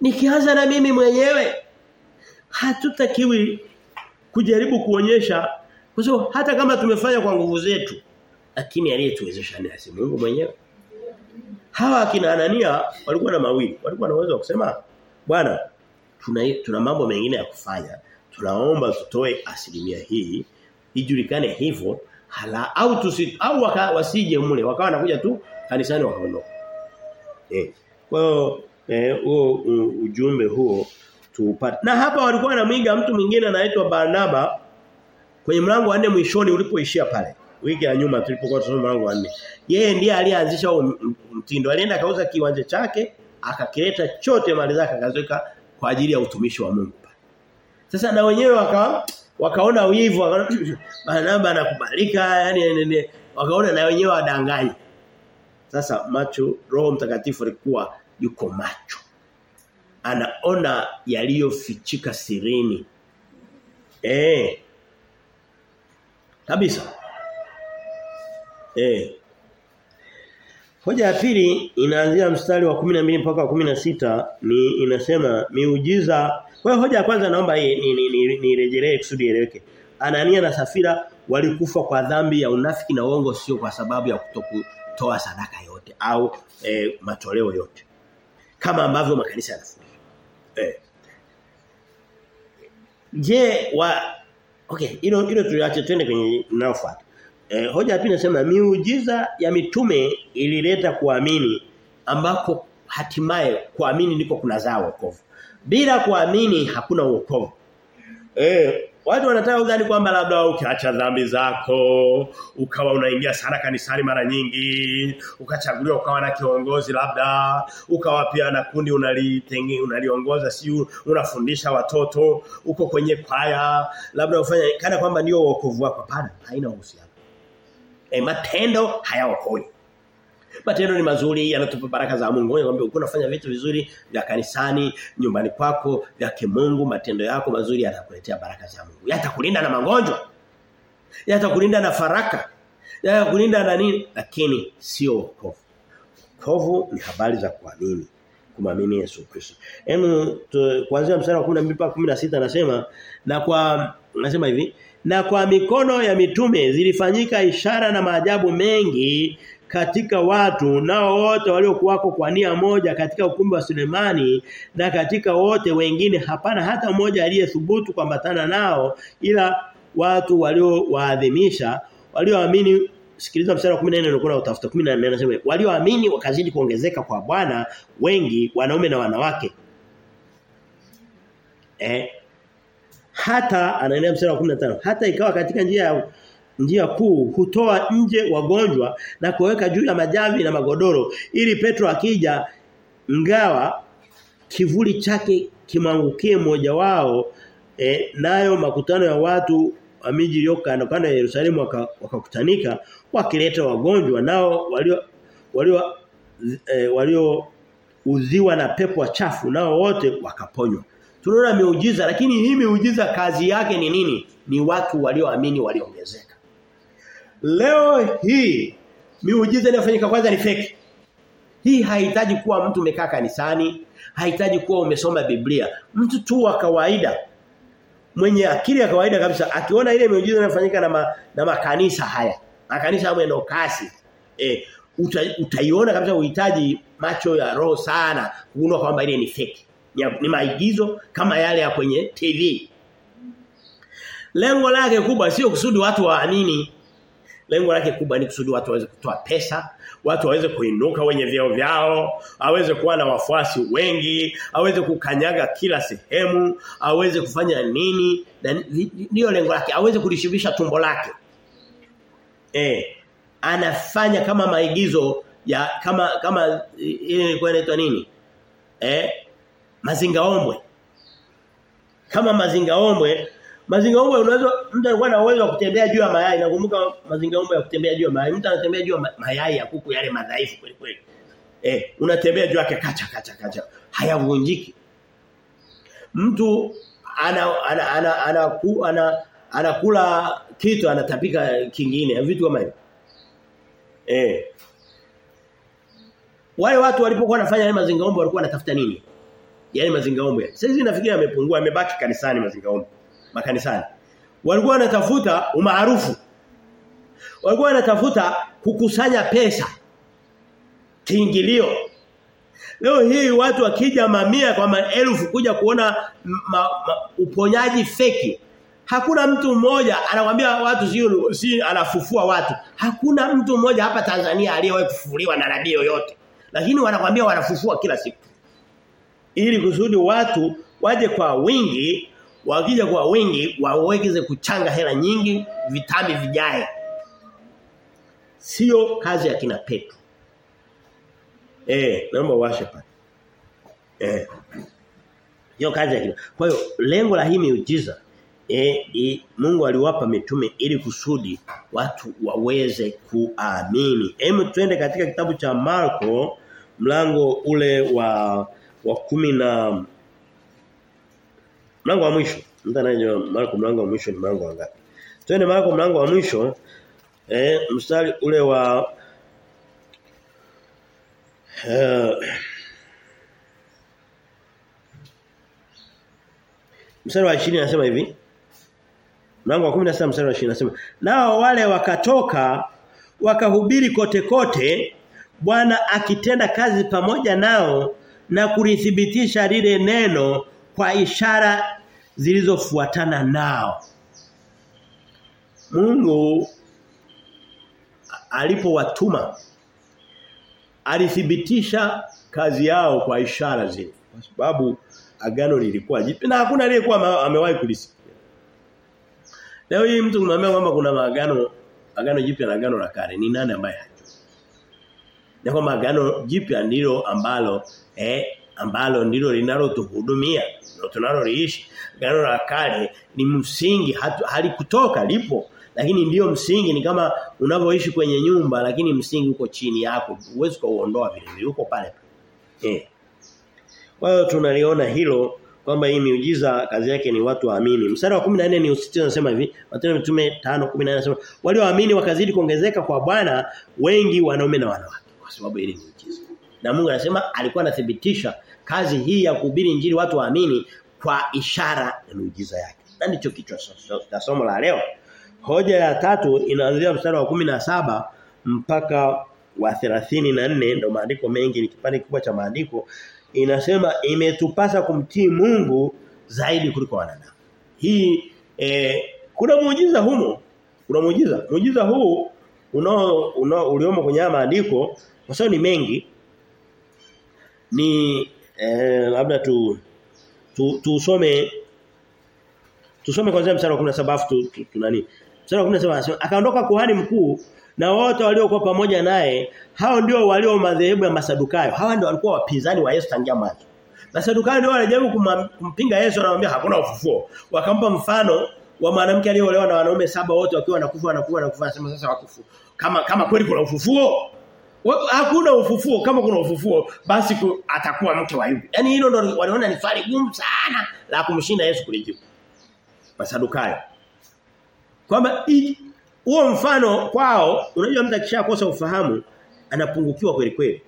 A: Nikianza na mimi mwenyewe hatutakiwi kujaribu kuonyesha kwa sababu hata kama tumefanya kwa nguvu zetu lakini aliyetuwezesha ni asi Mungu mwenyewe. Hawa akina Anania walikuwa na mawili. Walikuwa na uwezo wa kusema bwana tuna tuna mambo mengine ya kufanya. Tunaomba tutoe asilimia hii ijulikane hivyo hala au tusi au waka, wasije mule wakawa wanakuja tu kanisani wakaondoka. Eh. Kwa hiyo eh huo ujumbe huo tuupate. Na hapa walikuwa na mwiga mtu mwingine anaitwa Barnaba kwenye mlango wa 4 mwishoni ulipoishia pale. Wiki ya nyuma tulipokuwa tunasoma mlango wa 4. Yeye ndiye alianzisha mtindo. Alienda akauza kiwanja chake, akakileta chote mali zake akaziweka kwa ajili ya utumishi wa Mungu. Sasa na wenyewe waka wakaona wivu, wakaona Barnaba anakubalika, yani wakaona na wenyewe wadanganya. Sasa macho Roho Mtakatifu alikuwa yuko macho. anaona yaliyofichika sirini. Eh. Kabisa. Eh. Hoja ya pili inaanzia mstari wa 12 mpaka wa 16 ni inasema miujiza. Kwa hoja ya kwanza naomba nirejelee ni, ni, ni kusudi eleweke Anania na Safira walikufa kwa dhambi ya unafiki na uongo sio kwa sababu ya kutokutoa sadaka yote au e, matoleo yote. Kama ambavyo makanisa yanafundisha. Eh. Je, wa Okay, hilo hilo tuliache twende kwenye linalofuata. Eh, hoja ya pili nasema miujiza ya mitume ilileta kuamini ambako hatimaye kuamini ndiko kunazaa wokovu. Bila kuamini hakuna wokovu. Eh, watu wanataka udhani kwamba labda ukiacha dhambi zako, ukawa unaingia sana kanisani mara nyingi, ukachaguliwa ukawa na kiongozi labda, ukawa pia na kundi unalitenge unaliongoza si unafundisha watoto, uko kwenye kwaya, labda ufanya kana kwamba ndio wokovu wako hapana, haina uhusiano. E, matendo hayaokoi. Matendo ni mazuri yanatupa baraka za Mungu. Ngombe uko unafanya vitu vizuri vya kanisani, nyumbani kwako, vya kimungu, matendo yako mazuri yatakuletea baraka za Mungu. Yatakulinda na magonjwa. Yatakulinda na faraka. Yatakulinda na nini? Lakini sio wokovu. Wokovu ni habari za kuamini. Kumamini Yesu Kristo. Hemu kuanzia mstari wa 12 mpaka 16 anasema na kwa nasema hivi na kwa mikono ya mitume zilifanyika ishara na maajabu mengi katika watu nao wote waliokuwako kwa nia moja katika ukumbi wa Sulemani na katika wote wengine hapana hata mmoja aliyethubutu kuambatana nao ila watu waliowaadhimisha walioamini sikiliza mstari wa 14 unakuwa utafuta 14 anasema walioamini wakazidi kuongezeka kwa Bwana wengi wanaume na wanawake. Eh hata anaendelea mstari wa 15 hata ikawa katika njia ya njia kuu hutoa nje wagonjwa na kuweka juu ya majavi na magodoro. Ili Petro akija ngawa kivuli chake kimwangukie mmoja wao e, nayo makutano ya watu wa miji iliyoko na ya Yerusalemu wakakutanika waka wakileta wagonjwa. Nao walio walio e, walio uziwa na pepo wachafu nao wote wakaponywa. Tunaona miujiza lakini hii miujiza kazi yake ni nini? Ni watu walioamini waliongezeka leo hii miujiza inayofanyika kwanza ni fake. Hii haihitaji kuwa mtu umekaa kanisani haihitaji kuwa umesoma Biblia. Mtu tu wa kawaida mwenye akili ya kawaida kabisa akiona ile miujiza inayofanyika na, ma, na makanisa haya. Makanisa ya mwendo kasi eh uta, utaiona kabisa uhitaji macho ya roho sana kuona kwamba ile ni fake. Ni, ni maigizo kama yale ya kwenye TV lengo lake kubwa sio kusudi watu waamini lengo lake kubwa ni kusudi watu waweze kutoa pesa watu waweze kuinuka wenye vyao vyao aweze kuwa na wafuasi wengi aweze kukanyaga kila sehemu aweze kufanya nini na ndio lengo lake aweze kulishibisha tumbo lake. Eh anafanya kama maigizo ya kama kama ile ilikuwa inaitwa nini? Eh mazingaombwe. Kama mazingaombwe mazingaombwe unaweza mtu alikuwa na uwezo wa kutembea juu ya mayai. Nakumbuka mazinga mazingaombwe ya kutembea juu ya mayai. Mtu anatembea juu ya mayai ya kuku yale madhaifu kweli kweli. Eh unatembea juu yake kacha kacha kacha. Hayavunjiki. Mtu ana ana ana ana, ana, ana anakula kitu anatapika kingine vitu kama hivyo. Eh. Wale watu walipokuwa wanafanya yale mazingaombwe walikuwa wanatafuta nini? Yale mazingaombwe sasa hizi nafikiri yamepungua yamebaki kanisani mazingaombwe makanisani. Walikuwa wanatafuta umaarufu. Walikuwa wanatafuta kukusanya pesa. Kiingilio. Leo hii watu wakija mamia kwa maelfu kuja kuona ma, ma, uponyaji feki. Hakuna mtu mmoja anawaambia watu si, si anafufua watu. Hakuna mtu mmoja hapa Tanzania aliyewahi kufufuliwa na nabii yoyote. Lakini wanakwambia wanafufua kila siku. Ili kusudi watu waje kwa wingi wakija kwa wingi wawekeze kuchanga hela nyingi vitami vijae. Sio kazi ya kina Petro. Eh naomba washe pale. Eh. Hiyo kazi ya kina. Kwa hiyo lengo la hii miujiza e, e, Mungu aliwapa mitume ili kusudi watu waweze kuamini. Hebu twende katika kitabu cha Marko mlango ule wa wa kumi na mlango wa mwisho. Mtu anayejua Marko mlango wa mwisho ni mlango ngapi? Twende Marko mlango wa mwisho eh mstari ule wa eh, mstari wa 20 anasema hivi Mlango wa 17 mstari wa 20 anasema nao wale wakatoka wakahubiri kote kote Bwana akitenda kazi pamoja nao na kulithibitisha lile neno kwa ishara zilizofuatana nao. Mungu alipowatuma alithibitisha kazi yao kwa ishara zile kwa sababu agano lilikuwa jipya na hakuna aliyekuwa amewahi kulisikia. Leo hii mtu unamwambia kwamba kuna maagano agano jipya na agano la kale ni nani ambaye hajui? Na kwamba agano jipya ndilo ambalo eh ambalo ndilo linalotuhudumia ndio tunaloishi Agano la kale ni msingi halikutoka lipo lakini ndio msingi ni kama unavyoishi kwenye nyumba lakini msingi uko chini yako huwezi kuuondoa vile vile uko pale. Eh. Kwa hiyo tunaliona hilo kwamba hii miujiza kazi yake ni watu waamini. Mstari wa 14 ni usitizo unasema hivi, Mathayo Mtume 5:14 anasema walioamini wakazidi kuongezeka kwa Bwana wengi wanaume na wanawake kwa sababu ile miujiza. Na Mungu anasema alikuwa anathibitisha kazi hii ya kuhubiri injili watu waamini kwa ishara ya miujiza yake. Na ndicho kichwa cha somo la leo. Hoja ya tatu inaanzia mstari wa 17 mpaka wa 34 ndio maandiko mengi ni kipande kikubwa cha maandiko inasema imetupasa kumtii Mungu zaidi kuliko wanadamu. Hii eh, kuna muujiza humo. Kuna muujiza. Muujiza huu unao unao uliomo kwenye maandiko kwa sababu ni mengi ni eh, labda tu tusome tu tusome kwanza mstari wa 17 afu tu, tu, tu nani mstari wa 17 anasema akaondoka kuhani mkuu na wote waliokuwa pamoja naye hao ndio walio madhehebu ya Masadukayo. Hawa ndio walikuwa wapinzani wa Yesu tangia mwanzo. Masadukayo ndio walijaribu kumpinga Yesu anamwambia hakuna ufufuo. Wakampa mfano wa mwanamke aliyeolewa na wanaume saba wote wakiwa wanakufa wanakufa wanakufa anasema sasa wakufu kama kama kweli kuna ufufuo hakuna ufufuo. Kama kuna ufufuo basi ku, atakuwa mke wa Yuda yani hilo ndio waliona ni fari gumu sana la kumshinda Yesu kulijibu Masadukayo kwamba huo mfano kwao unajua mtu akishakosa ufahamu anapungukiwa kweli kweli.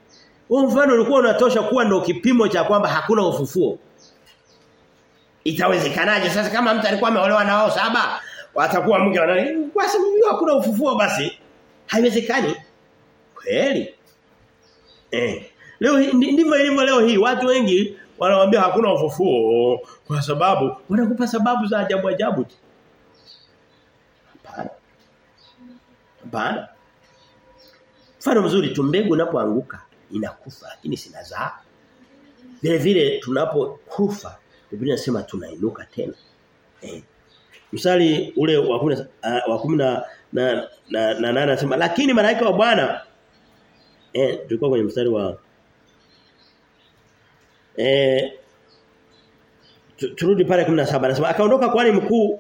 A: Huo mfano ulikuwa unatosha kuwa ndio kipimo cha kwamba hakuna ufufuo. Itawezekanaje? Sasa kama mtu alikuwa ameolewa na wao saba watakuwa mke wa nani? Kwa sababu hakuna ufufuo basi haiwezekani kweli? Eh leo ndivyo ilivyo leo hii. Watu wengi wanawaambia hakuna ufufuo kwa sababu wanakupa sababu za ajabu ajabu tu. Hapana. Hapana. Mfano mzuri tu mbegu inapoanguka inakufa lakini sinazaa. Vile vile tunapokufa Biblia inasema tunainuka tena. Eh msali ule wa 10 wa 10 na na na, na, na anasema lakini malaika wa Bwana eh tulikuwa kwenye mstari wa eh turudi pale 17 anasema akaondoka kwani mkuu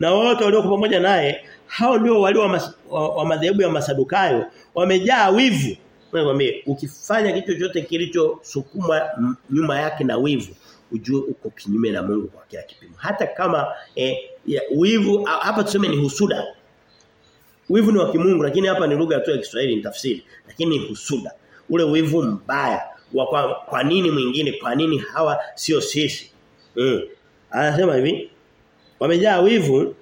A: na wote walio pamoja naye hao ndio walio wa, madhehebu ya Masadukayo wamejaa wivu Mwambie ukifanya kitu chochote kilichosukuma nyuma yake na wivu ujue uko kinyume na Mungu kwa kila kipimo. Hata kama eh, ya, wivu hapa tuseme ni husuda. Wivu ni wa kimungu lakini hapa ni lugha tu ya Kiswahili ni tafsiri lakini husuda. Ule wivu mbaya wa kwa, kwa nini mwingine kwa nini hawa sio sisi. Mm. Anasema hivi wamejaa wivu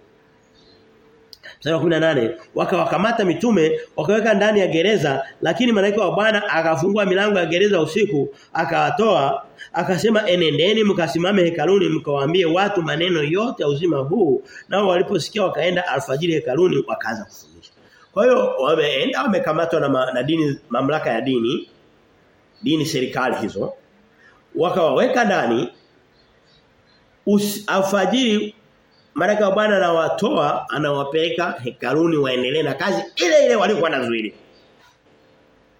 A: Mstari wa 18 wakawakamata mitume wakaweka ndani ya gereza lakini malaika wa Bwana akafungua milango ya gereza usiku akawatoa akasema enendeni mkasimame hekaluni mkawaambie watu maneno yote ya uzima huu nao waliposikia wakaenda alfajiri hekaluni wakaanza kufundisha kwa hiyo wameenda wamekamatwa na, na dini mamlaka ya dini dini serikali hizo wakawaweka ndani afajiri Malaika wa Bwana anawatoa anawapeleka hekaruni waendelee na kazi ile ile waliokuwa nazuili.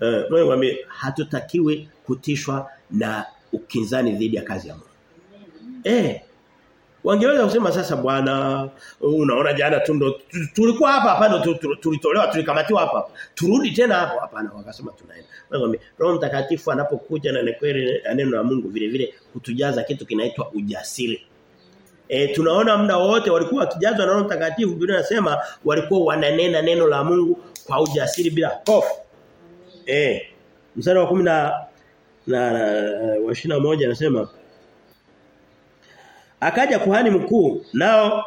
A: Eh, uh, hatutakiwi kutishwa na ukinzani dhidi ya kazi ya Mungu. Eh. Wangeweza kusema sasa bwana unaona jana tu ndo tulikuwa hapa hapa ndo tulitolewa tulikamatiwa hapa. Turudi tena hapo hapana wakasema tunaenda. Nakwambia Roho Mtakatifu anapokuja na kweli neno la Mungu vile vile kutujaza kitu kinaitwa ujasiri. E, tunaona muda wote walikuwa wakijazwa na Roho Mtakatifu Biblia inasema walikuwa wananena neno la Mungu kwa ujasiri bila hofu. Eh. Mstari wa 10 na na, na 21 anasema Akaja kuhani mkuu nao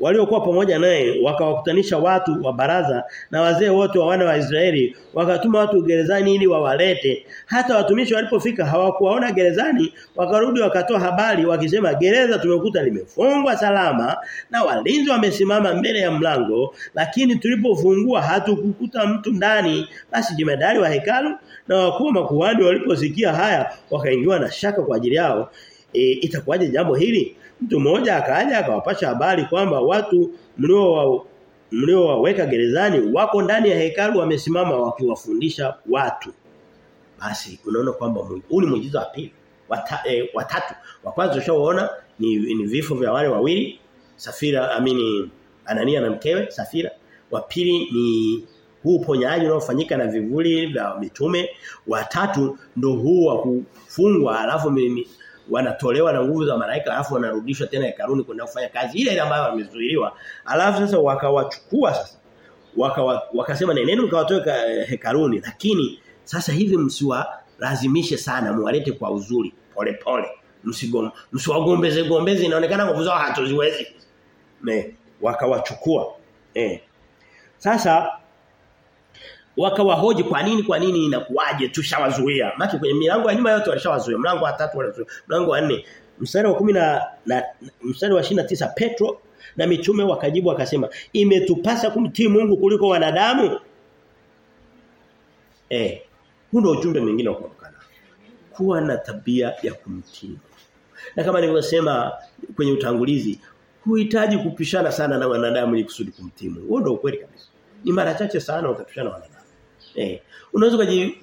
A: waliokuwa pamoja naye wakawakutanisha watu wa baraza na wazee wote wa wana wa Israeli wakatuma watu gerezani ili wawalete. Hata watumishi walipofika hawakuwaona gerezani wakarudi wakatoa habari wakisema gereza tumekuta limefungwa salama na walinzi wamesimama mbele ya mlango lakini tulipofungua hatukukuta mtu ndani. Basi jemadari wa hekalu na wakuu makuhani waliposikia haya wakaingiwa na shaka kwa ajili yao e, itakuwaje jambo hili? Mtu mmoja akaja akawapasha habari kwamba watu mlio wa mliowaweka gerezani wako ndani ya hekalu wamesimama wakiwafundisha watu. Basi unaona kwamba huu ni muujiza wa pili wata, e, watatu. Wa kwanza ushaoona ni, ni vifo vya wale wawili Safira amini Anania na mkewe Safira. Wa pili ni huu uponyaji unaofanyika na vivuli vya mitume. Watatu ndo huu wa kufungwa alafu wanatolewa na nguvu za malaika alafu wanarudishwa tena hekaluni kwenda kufanya kazi ile ile ambayo wamezuiliwa. Alafu sasa wakawachukua sasa. Waka wakasema nendeni mkawatoe hekaluni. Lakini sasa hivi msiwalazimishe sana muwalete kwa uzuri. Pole pole. Msigom msiwagombeze gombeze inaonekana nguvu zao hatuziwezi. Ne wakawachukua. Eh. Sasa wakawahoji kwa nini kwa nini inakuaje tushawazuia. Maki kwenye milango ya nyuma yote walishawazuia. Mlango wa 3 walizuia mlango wa 4 mstari wa 10 na, na mstari wa 29 Petro na mitume wakajibu wakasema imetupasa kumtii Mungu kuliko wanadamu? Eh huu ujumbe mwingine wa kuondokana. Kuwa na tabia ya kumtii na kama nilivyosema kwenye utangulizi huhitaji kupishana sana na wanadamu ili kusudi kumtii Mungu. Huo ndio ukweli kabisa. Ni mara chache sana utapishana wanadamu Eh, unaweza kaji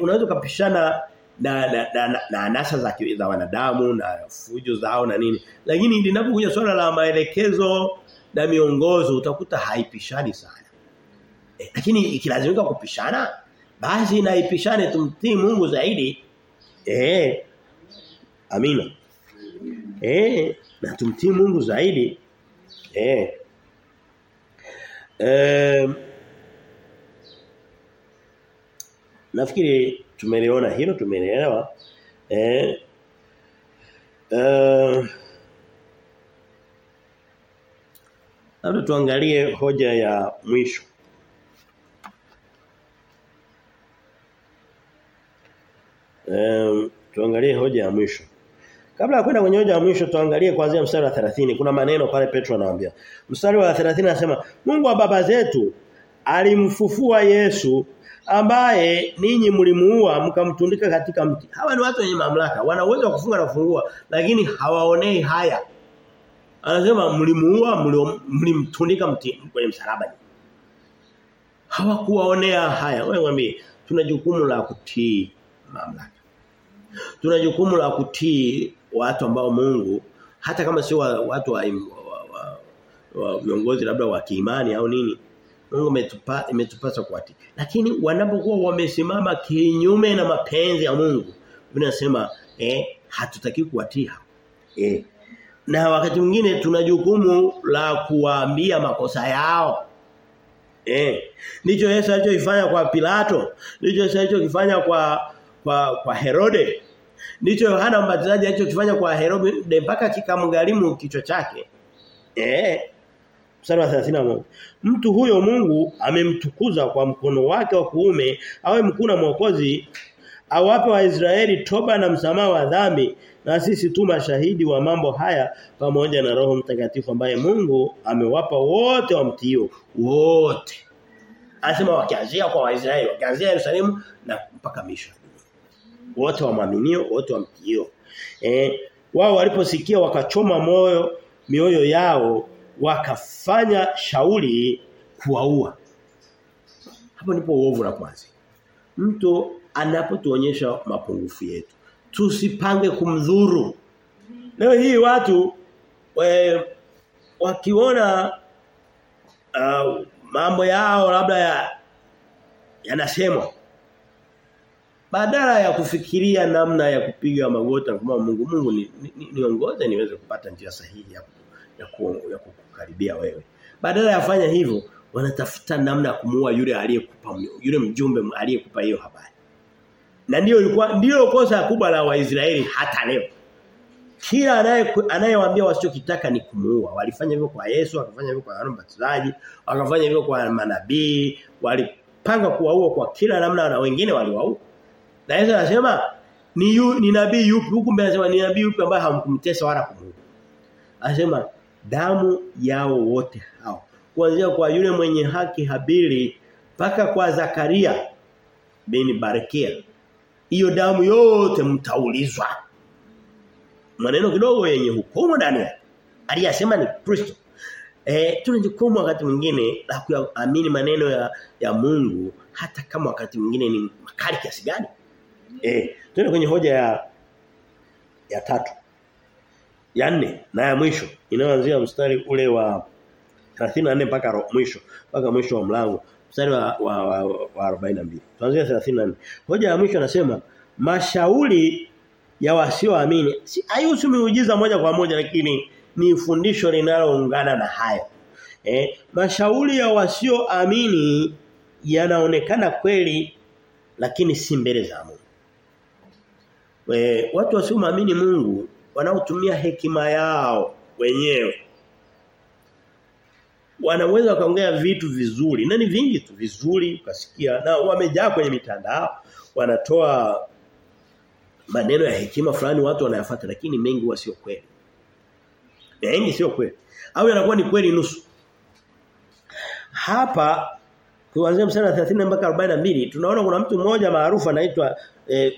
A: unaweza kupishana na na, na, na, na anasa za, za wanadamu na fujo zao na nini. Lakini linapokuja swala la maelekezo na miongozo utakuta haipishani sana. Eh, lakini ikilazimika kupishana basi na ipishane tumtii Mungu zaidi. Eh. Amina. Eh, na tumtii Mungu zaidi. Eh. Eh Nafikiri tumeliona hilo tumeelewa. Eh uh, Labda tuangalie hoja ya mwisho. Um, tuangalie hoja ya mwisho. Kabla ya kwenda kwenye hoja ya mwisho tuangalie kuanzia mstari wa 30. Kuna maneno pale Petro anawaambia. Mstari wa 30 anasema, "Mungu wa baba zetu alimfufua Yesu ambaye ninyi mlimuua mkamtundika katika mti. Hawa ni watu wenye mamlaka, wana uwezo wa kufunga na kufungua, lakini hawaonei haya. Anasema mlimuua, mlimtundika mti kwenye msalaba. Hawakuwaonea haya. Wewe mwambie, tuna jukumu la kutii mamlaka. Tuna jukumu la kutii watu ambao Mungu hata kama sio watu wa viongozi labda wa kiimani au nini Mungu umetupa imetupasa kuwatii. Lakini wanapokuwa wamesimama kinyume na mapenzi ya Mungu, tunasema eh hatutaki kuwatii. Eh. Na wakati mwingine tuna jukumu la kuambia makosa yao. Eh. Ndicho Yesu alichofanya kwa Pilato, ndicho Yesu alichokifanya kwa kwa kwa Herode. Ndicho Yohana Mbatizaji alichokifanya kwa Herode mpaka kikamgharimu kichwa chake. Eh. Mstari wa 31. Mtu huyo Mungu amemtukuza kwa mkono wake wa kuume awe mkuu na mwokozi awape Waisraeli toba na msamaha wa dhambi na sisi tu mashahidi wa mambo haya pamoja na Roho Mtakatifu ambaye Mungu amewapa wote wamtio wote. Anasema wakianzia kwa Waisraeli, wakianzia Yerusalemu na mpaka misho. Wote wamaaminio, wote wamtio. Eh, wao waliposikia wakachoma moyo mioyo yao wakafanya shauli kuwaua. Hapo ndipo uovu la kwanza. Mtu anapotuonyesha mapungufu yetu, tusipange kumdhuru. Leo hii watu we, wakiona uh, mambo yao labda ya yanasemwa badala ya kufikiria namna ya kupiga magoti kumwomba Mungu Mungu ni, ni, niongoze ni, niweze kupata njia sahihi ya, ya, ku, ya kukaribia wewe badala ya fanya hivyo wanatafuta namna ya kumuua yule aliyekupa yule mjumbe aliyekupa hiyo habari na ndio ilikuwa ndio kosa kubwa la Waisraeli hata leo kila anaye anayewaambia wasichokitaka ni kumuua. Walifanya hivyo kwa Yesu, wakafanya hivyo kwa Yohana Mbatizaji, wakafanya hivyo kwa manabii, walipanga kuwaua kwa kila namna na wengine waliwaua. Na Yesu anasema ni yu, ni nabii yupi huku mbele anasema ni nabii yupi ambaye hamkumtesa wala kumuua. Anasema damu yao wote hao. Kuanzia kwa yule mwenye haki Habili mpaka kwa Zakaria bin Barakia. Hiyo damu yote mtaulizwa maneno kidogo yenye hukumu ndani yake. Aliyasema ni Kristo. Eh tuna jukumu wakati mwingine la kuamini maneno ya ya Mungu hata kama wakati mwingine ni makali kiasi gani. Eh tuende kwenye hoja ya ya tatu. Ya nne na ya mwisho inayoanzia mstari ule wa 34 mpaka mwisho mpaka mwisho wa mlango mstari wa wa, wa, wa 42. Tuanzie 34. Hoja ya mwisho anasema mashauri ya wasioamini si haihusu miujiza moja kwa moja lakini ni fundisho linaloungana na hayo eh mashauri ya wasioamini yanaonekana kweli lakini si mbele za Mungu We, watu wasioamini Mungu wanaotumia hekima yao wenyewe wanaweza wakaongea vitu vizuri na ni vingi tu vizuri ukasikia na wamejaa kwenye mitandao wanatoa maneno ya hekima fulani watu wanayafuata lakini mengi wasio kweli. Mengi sio kweli. Au yanakuwa ni kweli nusu. Hapa kuanzia mstari wa 30 mpaka 42 tunaona kuna mtu mmoja maarufu anaitwa eh,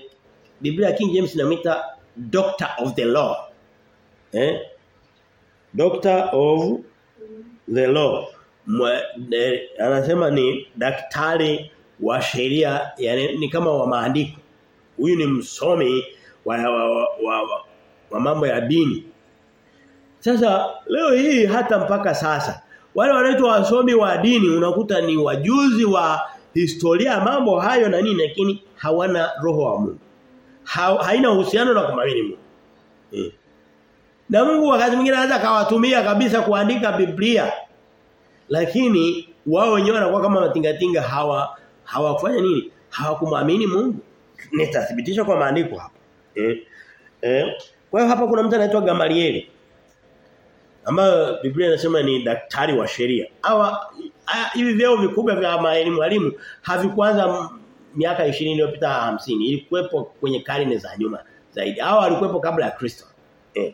A: Biblia King James inamuita Doctor of the Law. Eh? Doctor of the Law. Mwe, de, anasema ni daktari wa sheria yani ni kama wa maandiko huyu ni msomi wa, wa, wa, wa, wa, wa mambo ya dini. Sasa leo hii hata mpaka sasa wale wanaitwa wasomi wa dini unakuta ni wajuzi wa historia mambo hayo na nini lakini hawana roho wa Mungu. Ha, haina uhusiano na kumwamini Mungu. Eh. Na Mungu wakati mwingine anaweza kawatumia kabisa kuandika Biblia. Lakini wao wenyewe wanakuwa kama matingatinga hawa hawafanya nini? Hawakumwamini Mungu nitathibitisha kwa maandiko hapa. Eh. Eh. Kwa hiyo hapa kuna mtu anaitwa Gamalieli ambayo Biblia inasema ni daktari wa sheria. Hawa hivi vyeo vikubwa vya maelimu mwalimu havikuanza miaka 20 iliyopita 50 ilikuwepo kwenye karne za nyuma zaidi. au walikuwepo kabla ya Kristo. Eh.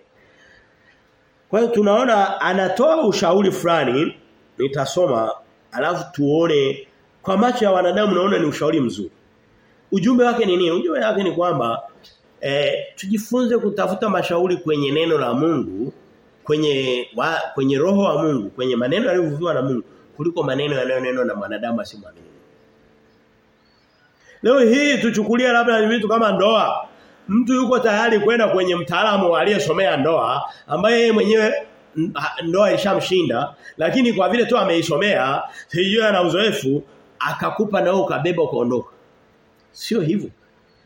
A: Kwa hiyo tunaona anatoa ushauri fulani nitasoma alafu tuone kwa macho ya wanadamu naona ni ushauri mzuri. Ujumbe wake ni nini? Ujumbe wake ni kwamba eh, tujifunze kutafuta mashauri kwenye neno la Mungu, kwenye wa, kwenye roho wa Mungu, kwenye maneno yaliyovuviwa na Mungu kuliko maneno yanayonenwa na mwanadamu asimwamini. Leo hii tuchukulia labda ni vitu kama ndoa. Mtu yuko tayari kwenda kwenye mtaalamu aliyesomea ndoa ambaye yeye mwenyewe ndoa ishamshinda lakini kwa vile tu ameisomea hiyo ana uzoefu akakupa na ukabeba ukaondoka. Sio hivyo.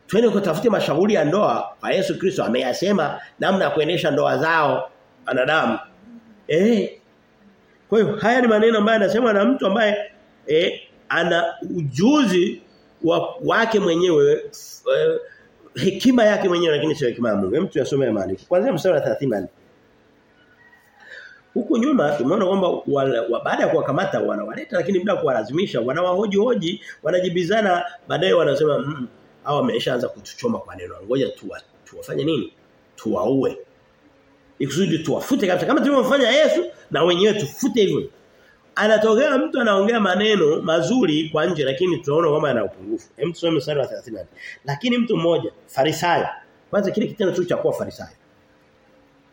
A: Twende ukatafute mashauri ya ndoa kwa Yesu Kristo ameyasema namna ya kuendesha ndoa zao anadamu Eh. Kwa hiyo haya ni maneno ambayo anasema na mtu ambaye eh, ana ujuzi wa, wake mwenyewe uh, hekima yake mwenyewe lakini sio hekima ya Mungu. Mtu yasome maandiko. Kwanza mstari wa 30. Huku nyuma tumeona kwamba wa, baada ya kuwakamata wanawaleta lakini bila kuwalazimisha wanawahoji hoji wanajibizana baadaye wanasema mm, hao wameshaanza kutuchoma kwa neno ngoja tuwa, tuwafanye nini tuwaue ikusudi tuwafute kabisa kama tulivyofanya Yesu na wenyewe tufute hivyo anatokea mtu anaongea maneno mazuri kwa nje lakini tunaona kwamba ana upungufu hem tusome mstari wa 30 lakini mtu mmoja farisayo kwanza kile kitendo tu cha kuwa farisayo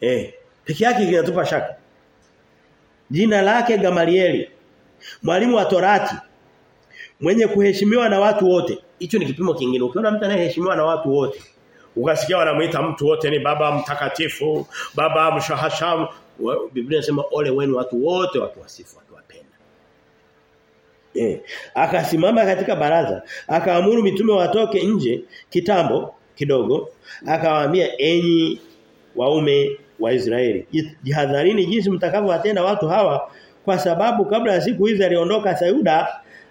A: eh peke yake kinatupa shaka Jina lake Gamalieli. Mwalimu wa Torati. Mwenye kuheshimiwa na watu wote. Hicho ni kipimo kingine. Ukiona mtu anayeheshimiwa na watu wote, ukasikia wanamuita mtu wote ni baba mtakatifu, baba mshahasham, Biblia inasema ole wenu watu wote wakiwasifu wakiwapenda. Eh, akasimama katika baraza, akaamuru mitume watoke nje kitambo kidogo, akawaambia enyi waume wa Israeli, jihadharini jinsi mtakavyowatenda watu hawa kwa sababu kabla ya siku hizi aliondoka Sayuda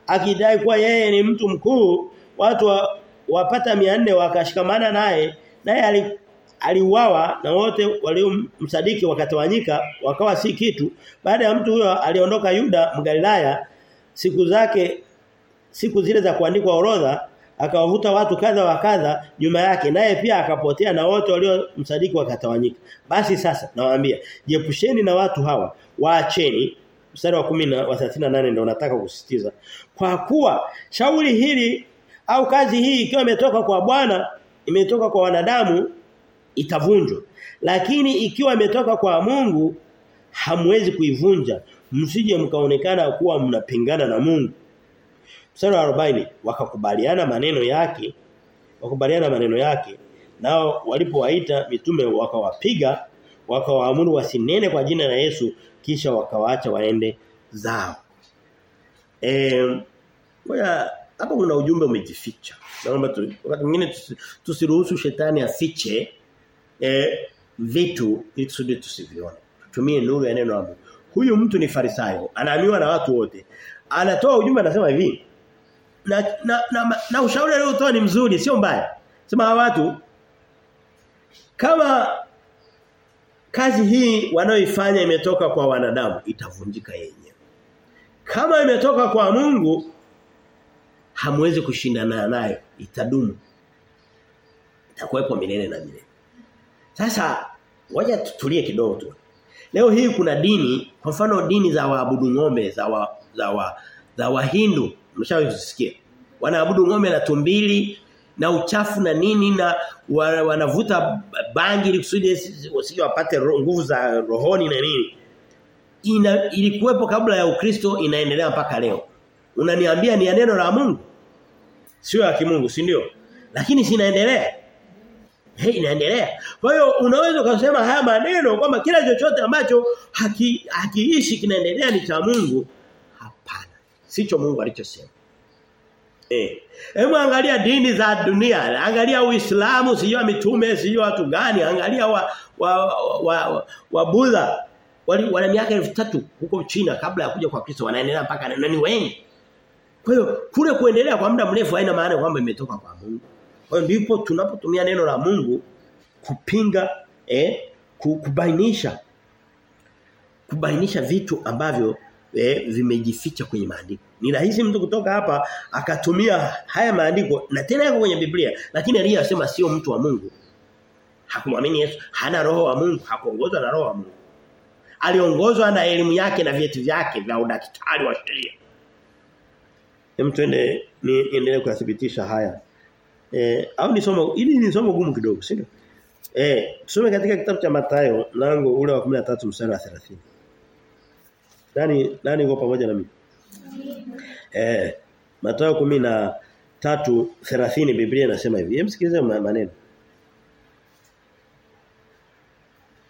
A: akidai kuwa yeye ni mtu mkuu, watu wa, wapata 400 wakashikamana naye, naye aliuawa na wote waliomsadiki wakatawanyika wakawa si kitu. Baada ya mtu huyo aliondoka Yuda Mgalilaya siku zake siku zile za kuandikwa orodha akawavuta watu kadha wa kadha nyuma yake naye pia akapotea na wote waliomsadiki wakatawanyika. Basi sasa nawaambia jepusheni na watu hawa waacheni. Mstari wa 10 na wa 38 ndio nataka kusisitiza. Kwa kuwa shauri hili au kazi hii ikiwa imetoka kwa Bwana imetoka kwa wanadamu itavunjwa. Lakini ikiwa imetoka kwa Mungu hamwezi kuivunja msije mkaonekana kuwa mnapingana na Mungu. Mstari wa 40 wakakubaliana maneno yake wakubaliana maneno yake. Nao walipowaita mitume wakawapiga wakawaamuru wasinene kwa jina la Yesu kisha wakawaacha waende zao. Eh hapa kuna ujumbe umejificha. Naomba tu wakati mwingine tusiruhusu shetani asiche eh vitu ili tusudi tusivione. Tutumie nuru ya neno la Mungu huyu mtu ni farisayo anaamiwa na watu wote. Anatoa ujumbe anasema hivi na na, na, na ushauri aliotoa ni mzuri sio mbaya. Sema watu kama kazi hii wanaoifanya imetoka kwa wanadamu itavunjika yenyewe. Kama imetoka kwa Mungu hamwezi kushindana nayo itadumu. Itakuwepo milele na milele. Sasa waje tutulie kidogo tu leo hii kuna dini kwa mfano dini za waabudu ng'ombe za wa, za wa, za wahindu mshawisikia. wanaabudu ng'ombe na tumbili na uchafu na nini na wanavuta bangi ili kusudi wasije wapate nguvu za rohoni na nini. Ina ilikuwepo kabla ya Ukristo inaendelea mpaka leo. Unaniambia ni ya neno la Mungu? Sio ya kimungu si ndio? Lakini sinaendelea hey, inaendelea kwa hiyo unaweza kusema haya maneno kwamba kila chochote ambacho haki, hakiishi kinaendelea ni cha Mungu hapana sicho Mungu alichosema Eh. Hebu angalia dini za dunia, angalia Uislamu, sio mitume, sio watu gani, angalia wa wa wa, wa, wa Buddha. Wali, wana miaka 3000 huko China kabla ya kuja kwa Kristo wanaendelea mpaka na ni wengi. Kwa hiyo kule kuendelea kwa muda mrefu haina maana kwamba imetoka kwa Mungu. Kwa ndipo tunapotumia neno la Mungu kupinga eh kubainisha kubainisha vitu ambavyo eh, vimejificha kwenye maandiko. Ni rahisi mtu kutoka hapa akatumia haya maandiko na tena yako kwenye Biblia lakini aliyasema sio mtu wa Mungu. Hakumwamini Yesu, hana roho wa Mungu, hakuongozwa na roho wa Mungu. Aliongozwa na elimu yake na vieti vyake vya udaktari wa sheria. Hem tuende niendelee kuyathibitisha haya. Eh au ni somo ili ni somo gumu kidogo, sio? Eh tusome katika kitabu cha Mathayo lango ule wa 13 mstari wa 30. Nani nani uko pamoja na mimi? Eh Mathayo 13:30 Biblia inasema hivi. Hem sikilize maneno.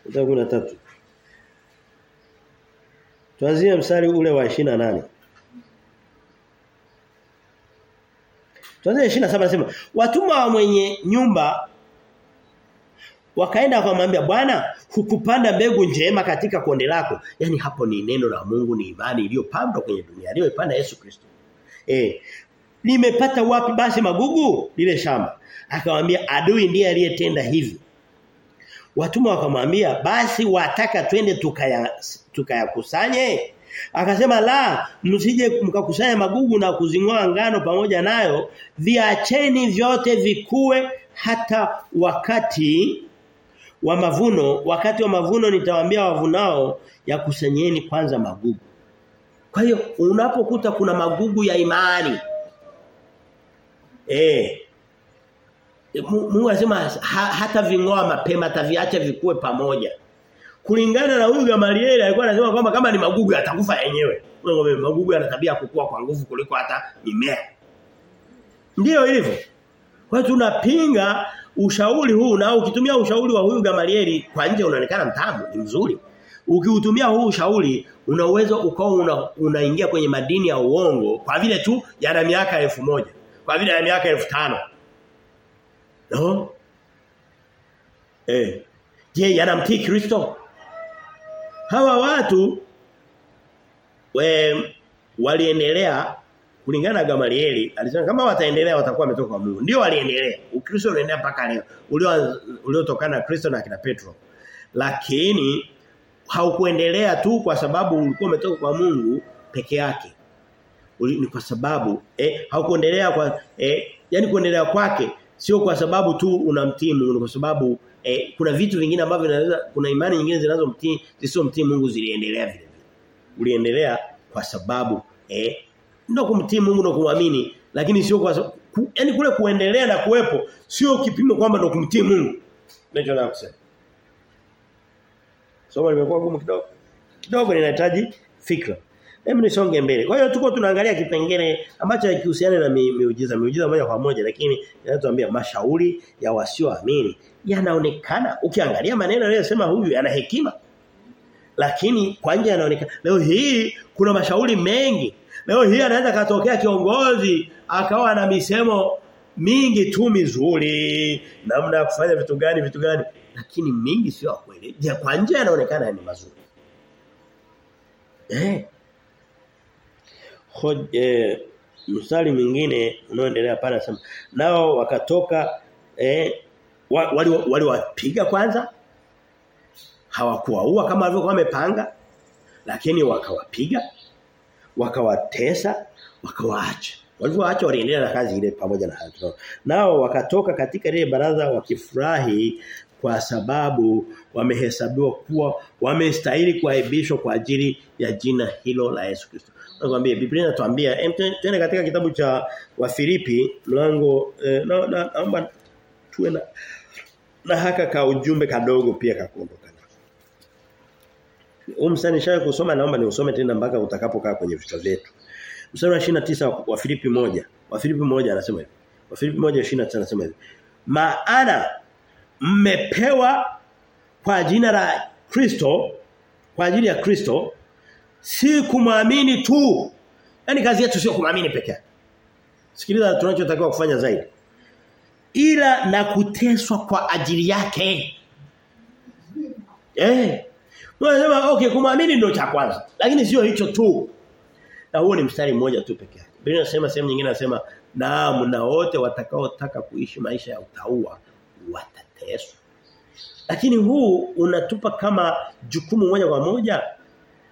A: Mathayo 13. Tuanzie mstari ule wa 28. Tuanzie 27 anasema watumwa wa mwenye nyumba wakaenda wakamwambia bwana hukupanda mbegu njema katika konde lako yani hapo ni neno la Mungu ni imani iliyopandwa kwenye dunia aliyoipanda Yesu Kristo. Eh nimepata wapi basi magugu? Lile shamba. Akamwambia adui ndiye aliyetenda hivi watumwa wakamwambia basi wataka twende tukaya tukayakusanye akasema la msije mkakusanya magugu na kuzingoa ngano pamoja nayo. Viacheni vyote vikue hata wakati wa mavuno. Wakati wa mavuno nitawaambia wavunao ya kusanyeni kwanza magugu. Kwa hiyo unapokuta kuna magugu ya imani eh Mungu anasema ha, hata vingoa mapema ataviacha vikue pamoja kulingana na huyu Gamalieli alikuwa anasema kwamba kama ni magugu atakufa yenyewe magugu yana tabia kukua kwa nguvu kuliko hata mimea ndiyo hivyo kwa hiyo tunapinga ushauri huu na ukitumia ushauri wa huyu Gamalieli kwa nje unaonekana mtamu ni mzuri. Ukiutumia huu ushauri una uwezo ukao unaingia una, kwenye madini ya uongo kwa vile tu yana miaka elfu moja kwa vile yana miaka elfu tano No? Eh. Je, yanamtii Kristo? Hawa watu we, waliendelea kulingana na Gamalieli alisema kama wataendelea watakuwa wametoka kwa Mungu. Ndio waliendelea. Ukristo unaendelea mpaka leo. Ulio uliotokana na Kristo na kina Petro. Lakini haukuendelea tu kwa sababu ulikuwa umetoka kwa Mungu peke yake. Ni kwa sababu eh haukuendelea kwa eh yani kuendelea kwake sio kwa sababu tu unamtii Mungu kwa sababu eh, kuna vitu vingine ambavyo vinaweza kuna imani nyingine zinazomtii zisizomtii Mungu ziliendelea vile vile. Uliendelea kwa sababu eh ndio kumtii Mungu na kumwamini lakini sio kwa ku, yani kule kuendelea na kuwepo sio kipimo kwamba ndio kumtii Mungu. Ndio nataka kusema. Somo limekuwa gumu kidogo. Kidogo linahitaji fikra. Hebu nisonge mbele. Kwa hiyo tuko tunaangalia kipengele ambacho hakihusiani na miujiza, miujiza moja kwa moja lakini inatuambia mashauri ya wasioamini yanaonekana ukiangalia maneno aliyosema huyu yana hekima. Lakini kwa nje yanaonekana leo hii kuna mashauri mengi. Leo hii anaweza katokea kiongozi akawa na misemo mingi tu mizuri, namna ya kufanya vitu gani vitu gani lakini mingi sio kweli. Je, kwa nje yanaonekana ni mazuri. Eh hoje mstari mwingine unaoendelea pale anasema nao wakatoka eh wali waliwapiga kwanza hawakuwaua kama walivyokuwa wamepanga lakini wakawapiga wakawatesa wakawaacha. Walivyoacha waliendelea na kazi ile pamoja na hatu nao wakatoka katika ile baraza wakifurahi kwa sababu wamehesabiwa kuwa wamestahili kuaibishwa kwa ajili ya jina hilo la Yesu Kristo. Nakwambia Biblia inatuambia tena katika kitabu cha Wafilipi mlango eh, na, na, naomba tuwe na na haka ka ujumbe kadogo pia kakuondoka. Umsani shaka kusoma naomba niusome tena mpaka utakapokaa kwenye vichwa vyetu. Mstari wa 29 wa Filipi 1. Wa Filipi 1 anasema hivi. Wa Filipi 1:29 anasema hivi. Maana mmepewa kwa jina la Kristo kwa ajili ya Kristo si kumwamini tu. Yaani kazi yetu sio kumwamini peke yake. Sikiliza tunachotakiwa kufanya zaidi. Ila na kuteswa kwa ajili yake. Eh. Unasema okay kumwamini ndio cha kwanza. Lakini sio hicho tu. Na huo ni mstari mmoja tu peke yake. Biblia inasema sehemu nyingine inasema naam na wote watakaotaka kuishi maisha ya utaua watateswa. Lakini huu unatupa kama jukumu moja kwa moja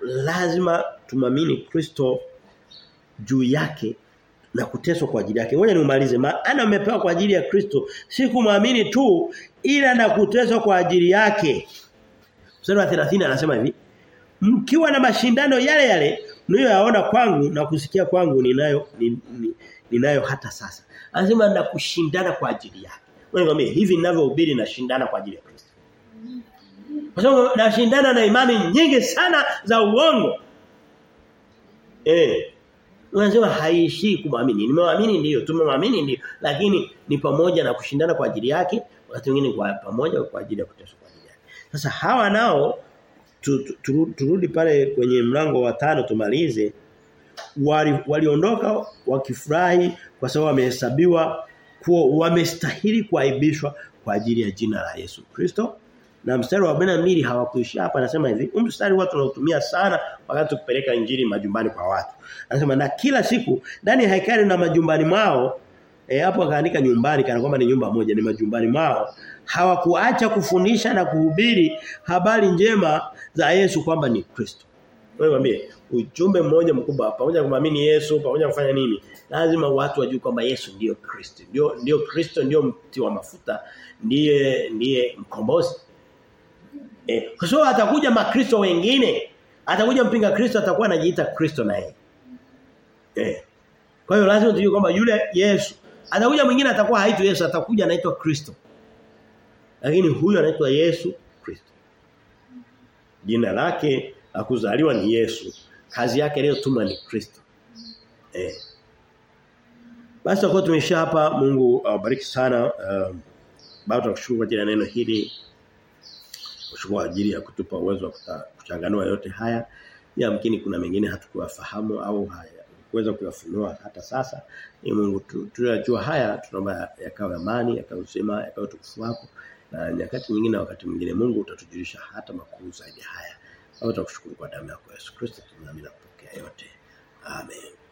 A: lazima tumamini Kristo juu yake na kuteswa kwa ajili yake. Ngoja niumalize. Maana umepewa kwa ajili ya Kristo, si kumwamini tu ila na kuteswa kwa ajili yake. Mstari wa 30 anasema hivi, mkiwa na mashindano yale yale niyo yaona kwangu na kusikia kwangu ninayo ninayo hata sasa. Anasema na kushindana kwa ajili yake. Ngombe hivi ninavyohubiri na shindana kwa ajili ya Kristo. Kwa sababu nashindana na imani nyingi sana za uongo. Eh. Unasema haishi kumwamini. Nimemwamini ndio, tumemwamini ndio, lakini ni pamoja na kushindana kwa ajili yake, wakati mwingine kwa pamoja kwa ajili ya kuteswa kwa ajili yake. Sasa hawa nao turudi tu, tu, tu, pale kwenye mlango wa tano tumalize waliondoka wali wakifurahi kwa sababu wamehesabiwa kuwa wamestahili kuaibishwa kwa ajili ya jina la Yesu Kristo. Na mstari wa 42 hawakuishia hapa anasema hivi mstari watu wanaotumia sana wakati kupeleka injili majumbani kwa watu. Anasema na kila siku ndani ya hekari na majumbani mwao eh hapo akaandika nyumbani kana kwamba ni nyumba moja ni majumbani mwao hawakuacha kufundisha na kuhubiri habari njema za Yesu kwamba ni Kristo wewe mwambie ujumbe mmoja mkubwa pamoja na kumwamini Yesu pamoja kufanya nini lazima watu wajue kwamba Yesu ndiyo Kristo ndio ndio Kristo ndio mti wa mafuta ndiye ndiye mkombozi Eh, kwa sababu atakuja makristo wengine, atakuja mpinga Kristo atakuwa anajiita Kristo na yeye. Eh. Kwa hiyo lazima tujue kwamba yule Yesu, atakuja mwingine atakuwa haitwi Yesu, atakuja anaitwa Kristo. Lakini huyu anaitwa Yesu Kristo. Jina lake la kuzaliwa ni Yesu. Kazi yake iliyotumwa ni Kristo. Eh. Basi kwa tumesha hapa Mungu awabariki sana. Uh, bado tunakushukuru kwa neno hili. kwa ajili ya kutupa uwezo wa kuchanganua yote haya. Yamkini kuna mengine hatukuwafahamu au haya kuweza kuyafunua hata sasa. Ni Mungu tunajua haya tunaomba yakawe amani, yakawe usema, yakawe wako na nyakati nyingine wakati mwingine Mungu utatujulisha hata makuu zaidi haya. Au kushukuru kwa damu yako Yesu Kristo tunaamini na kupokea yote. Amen.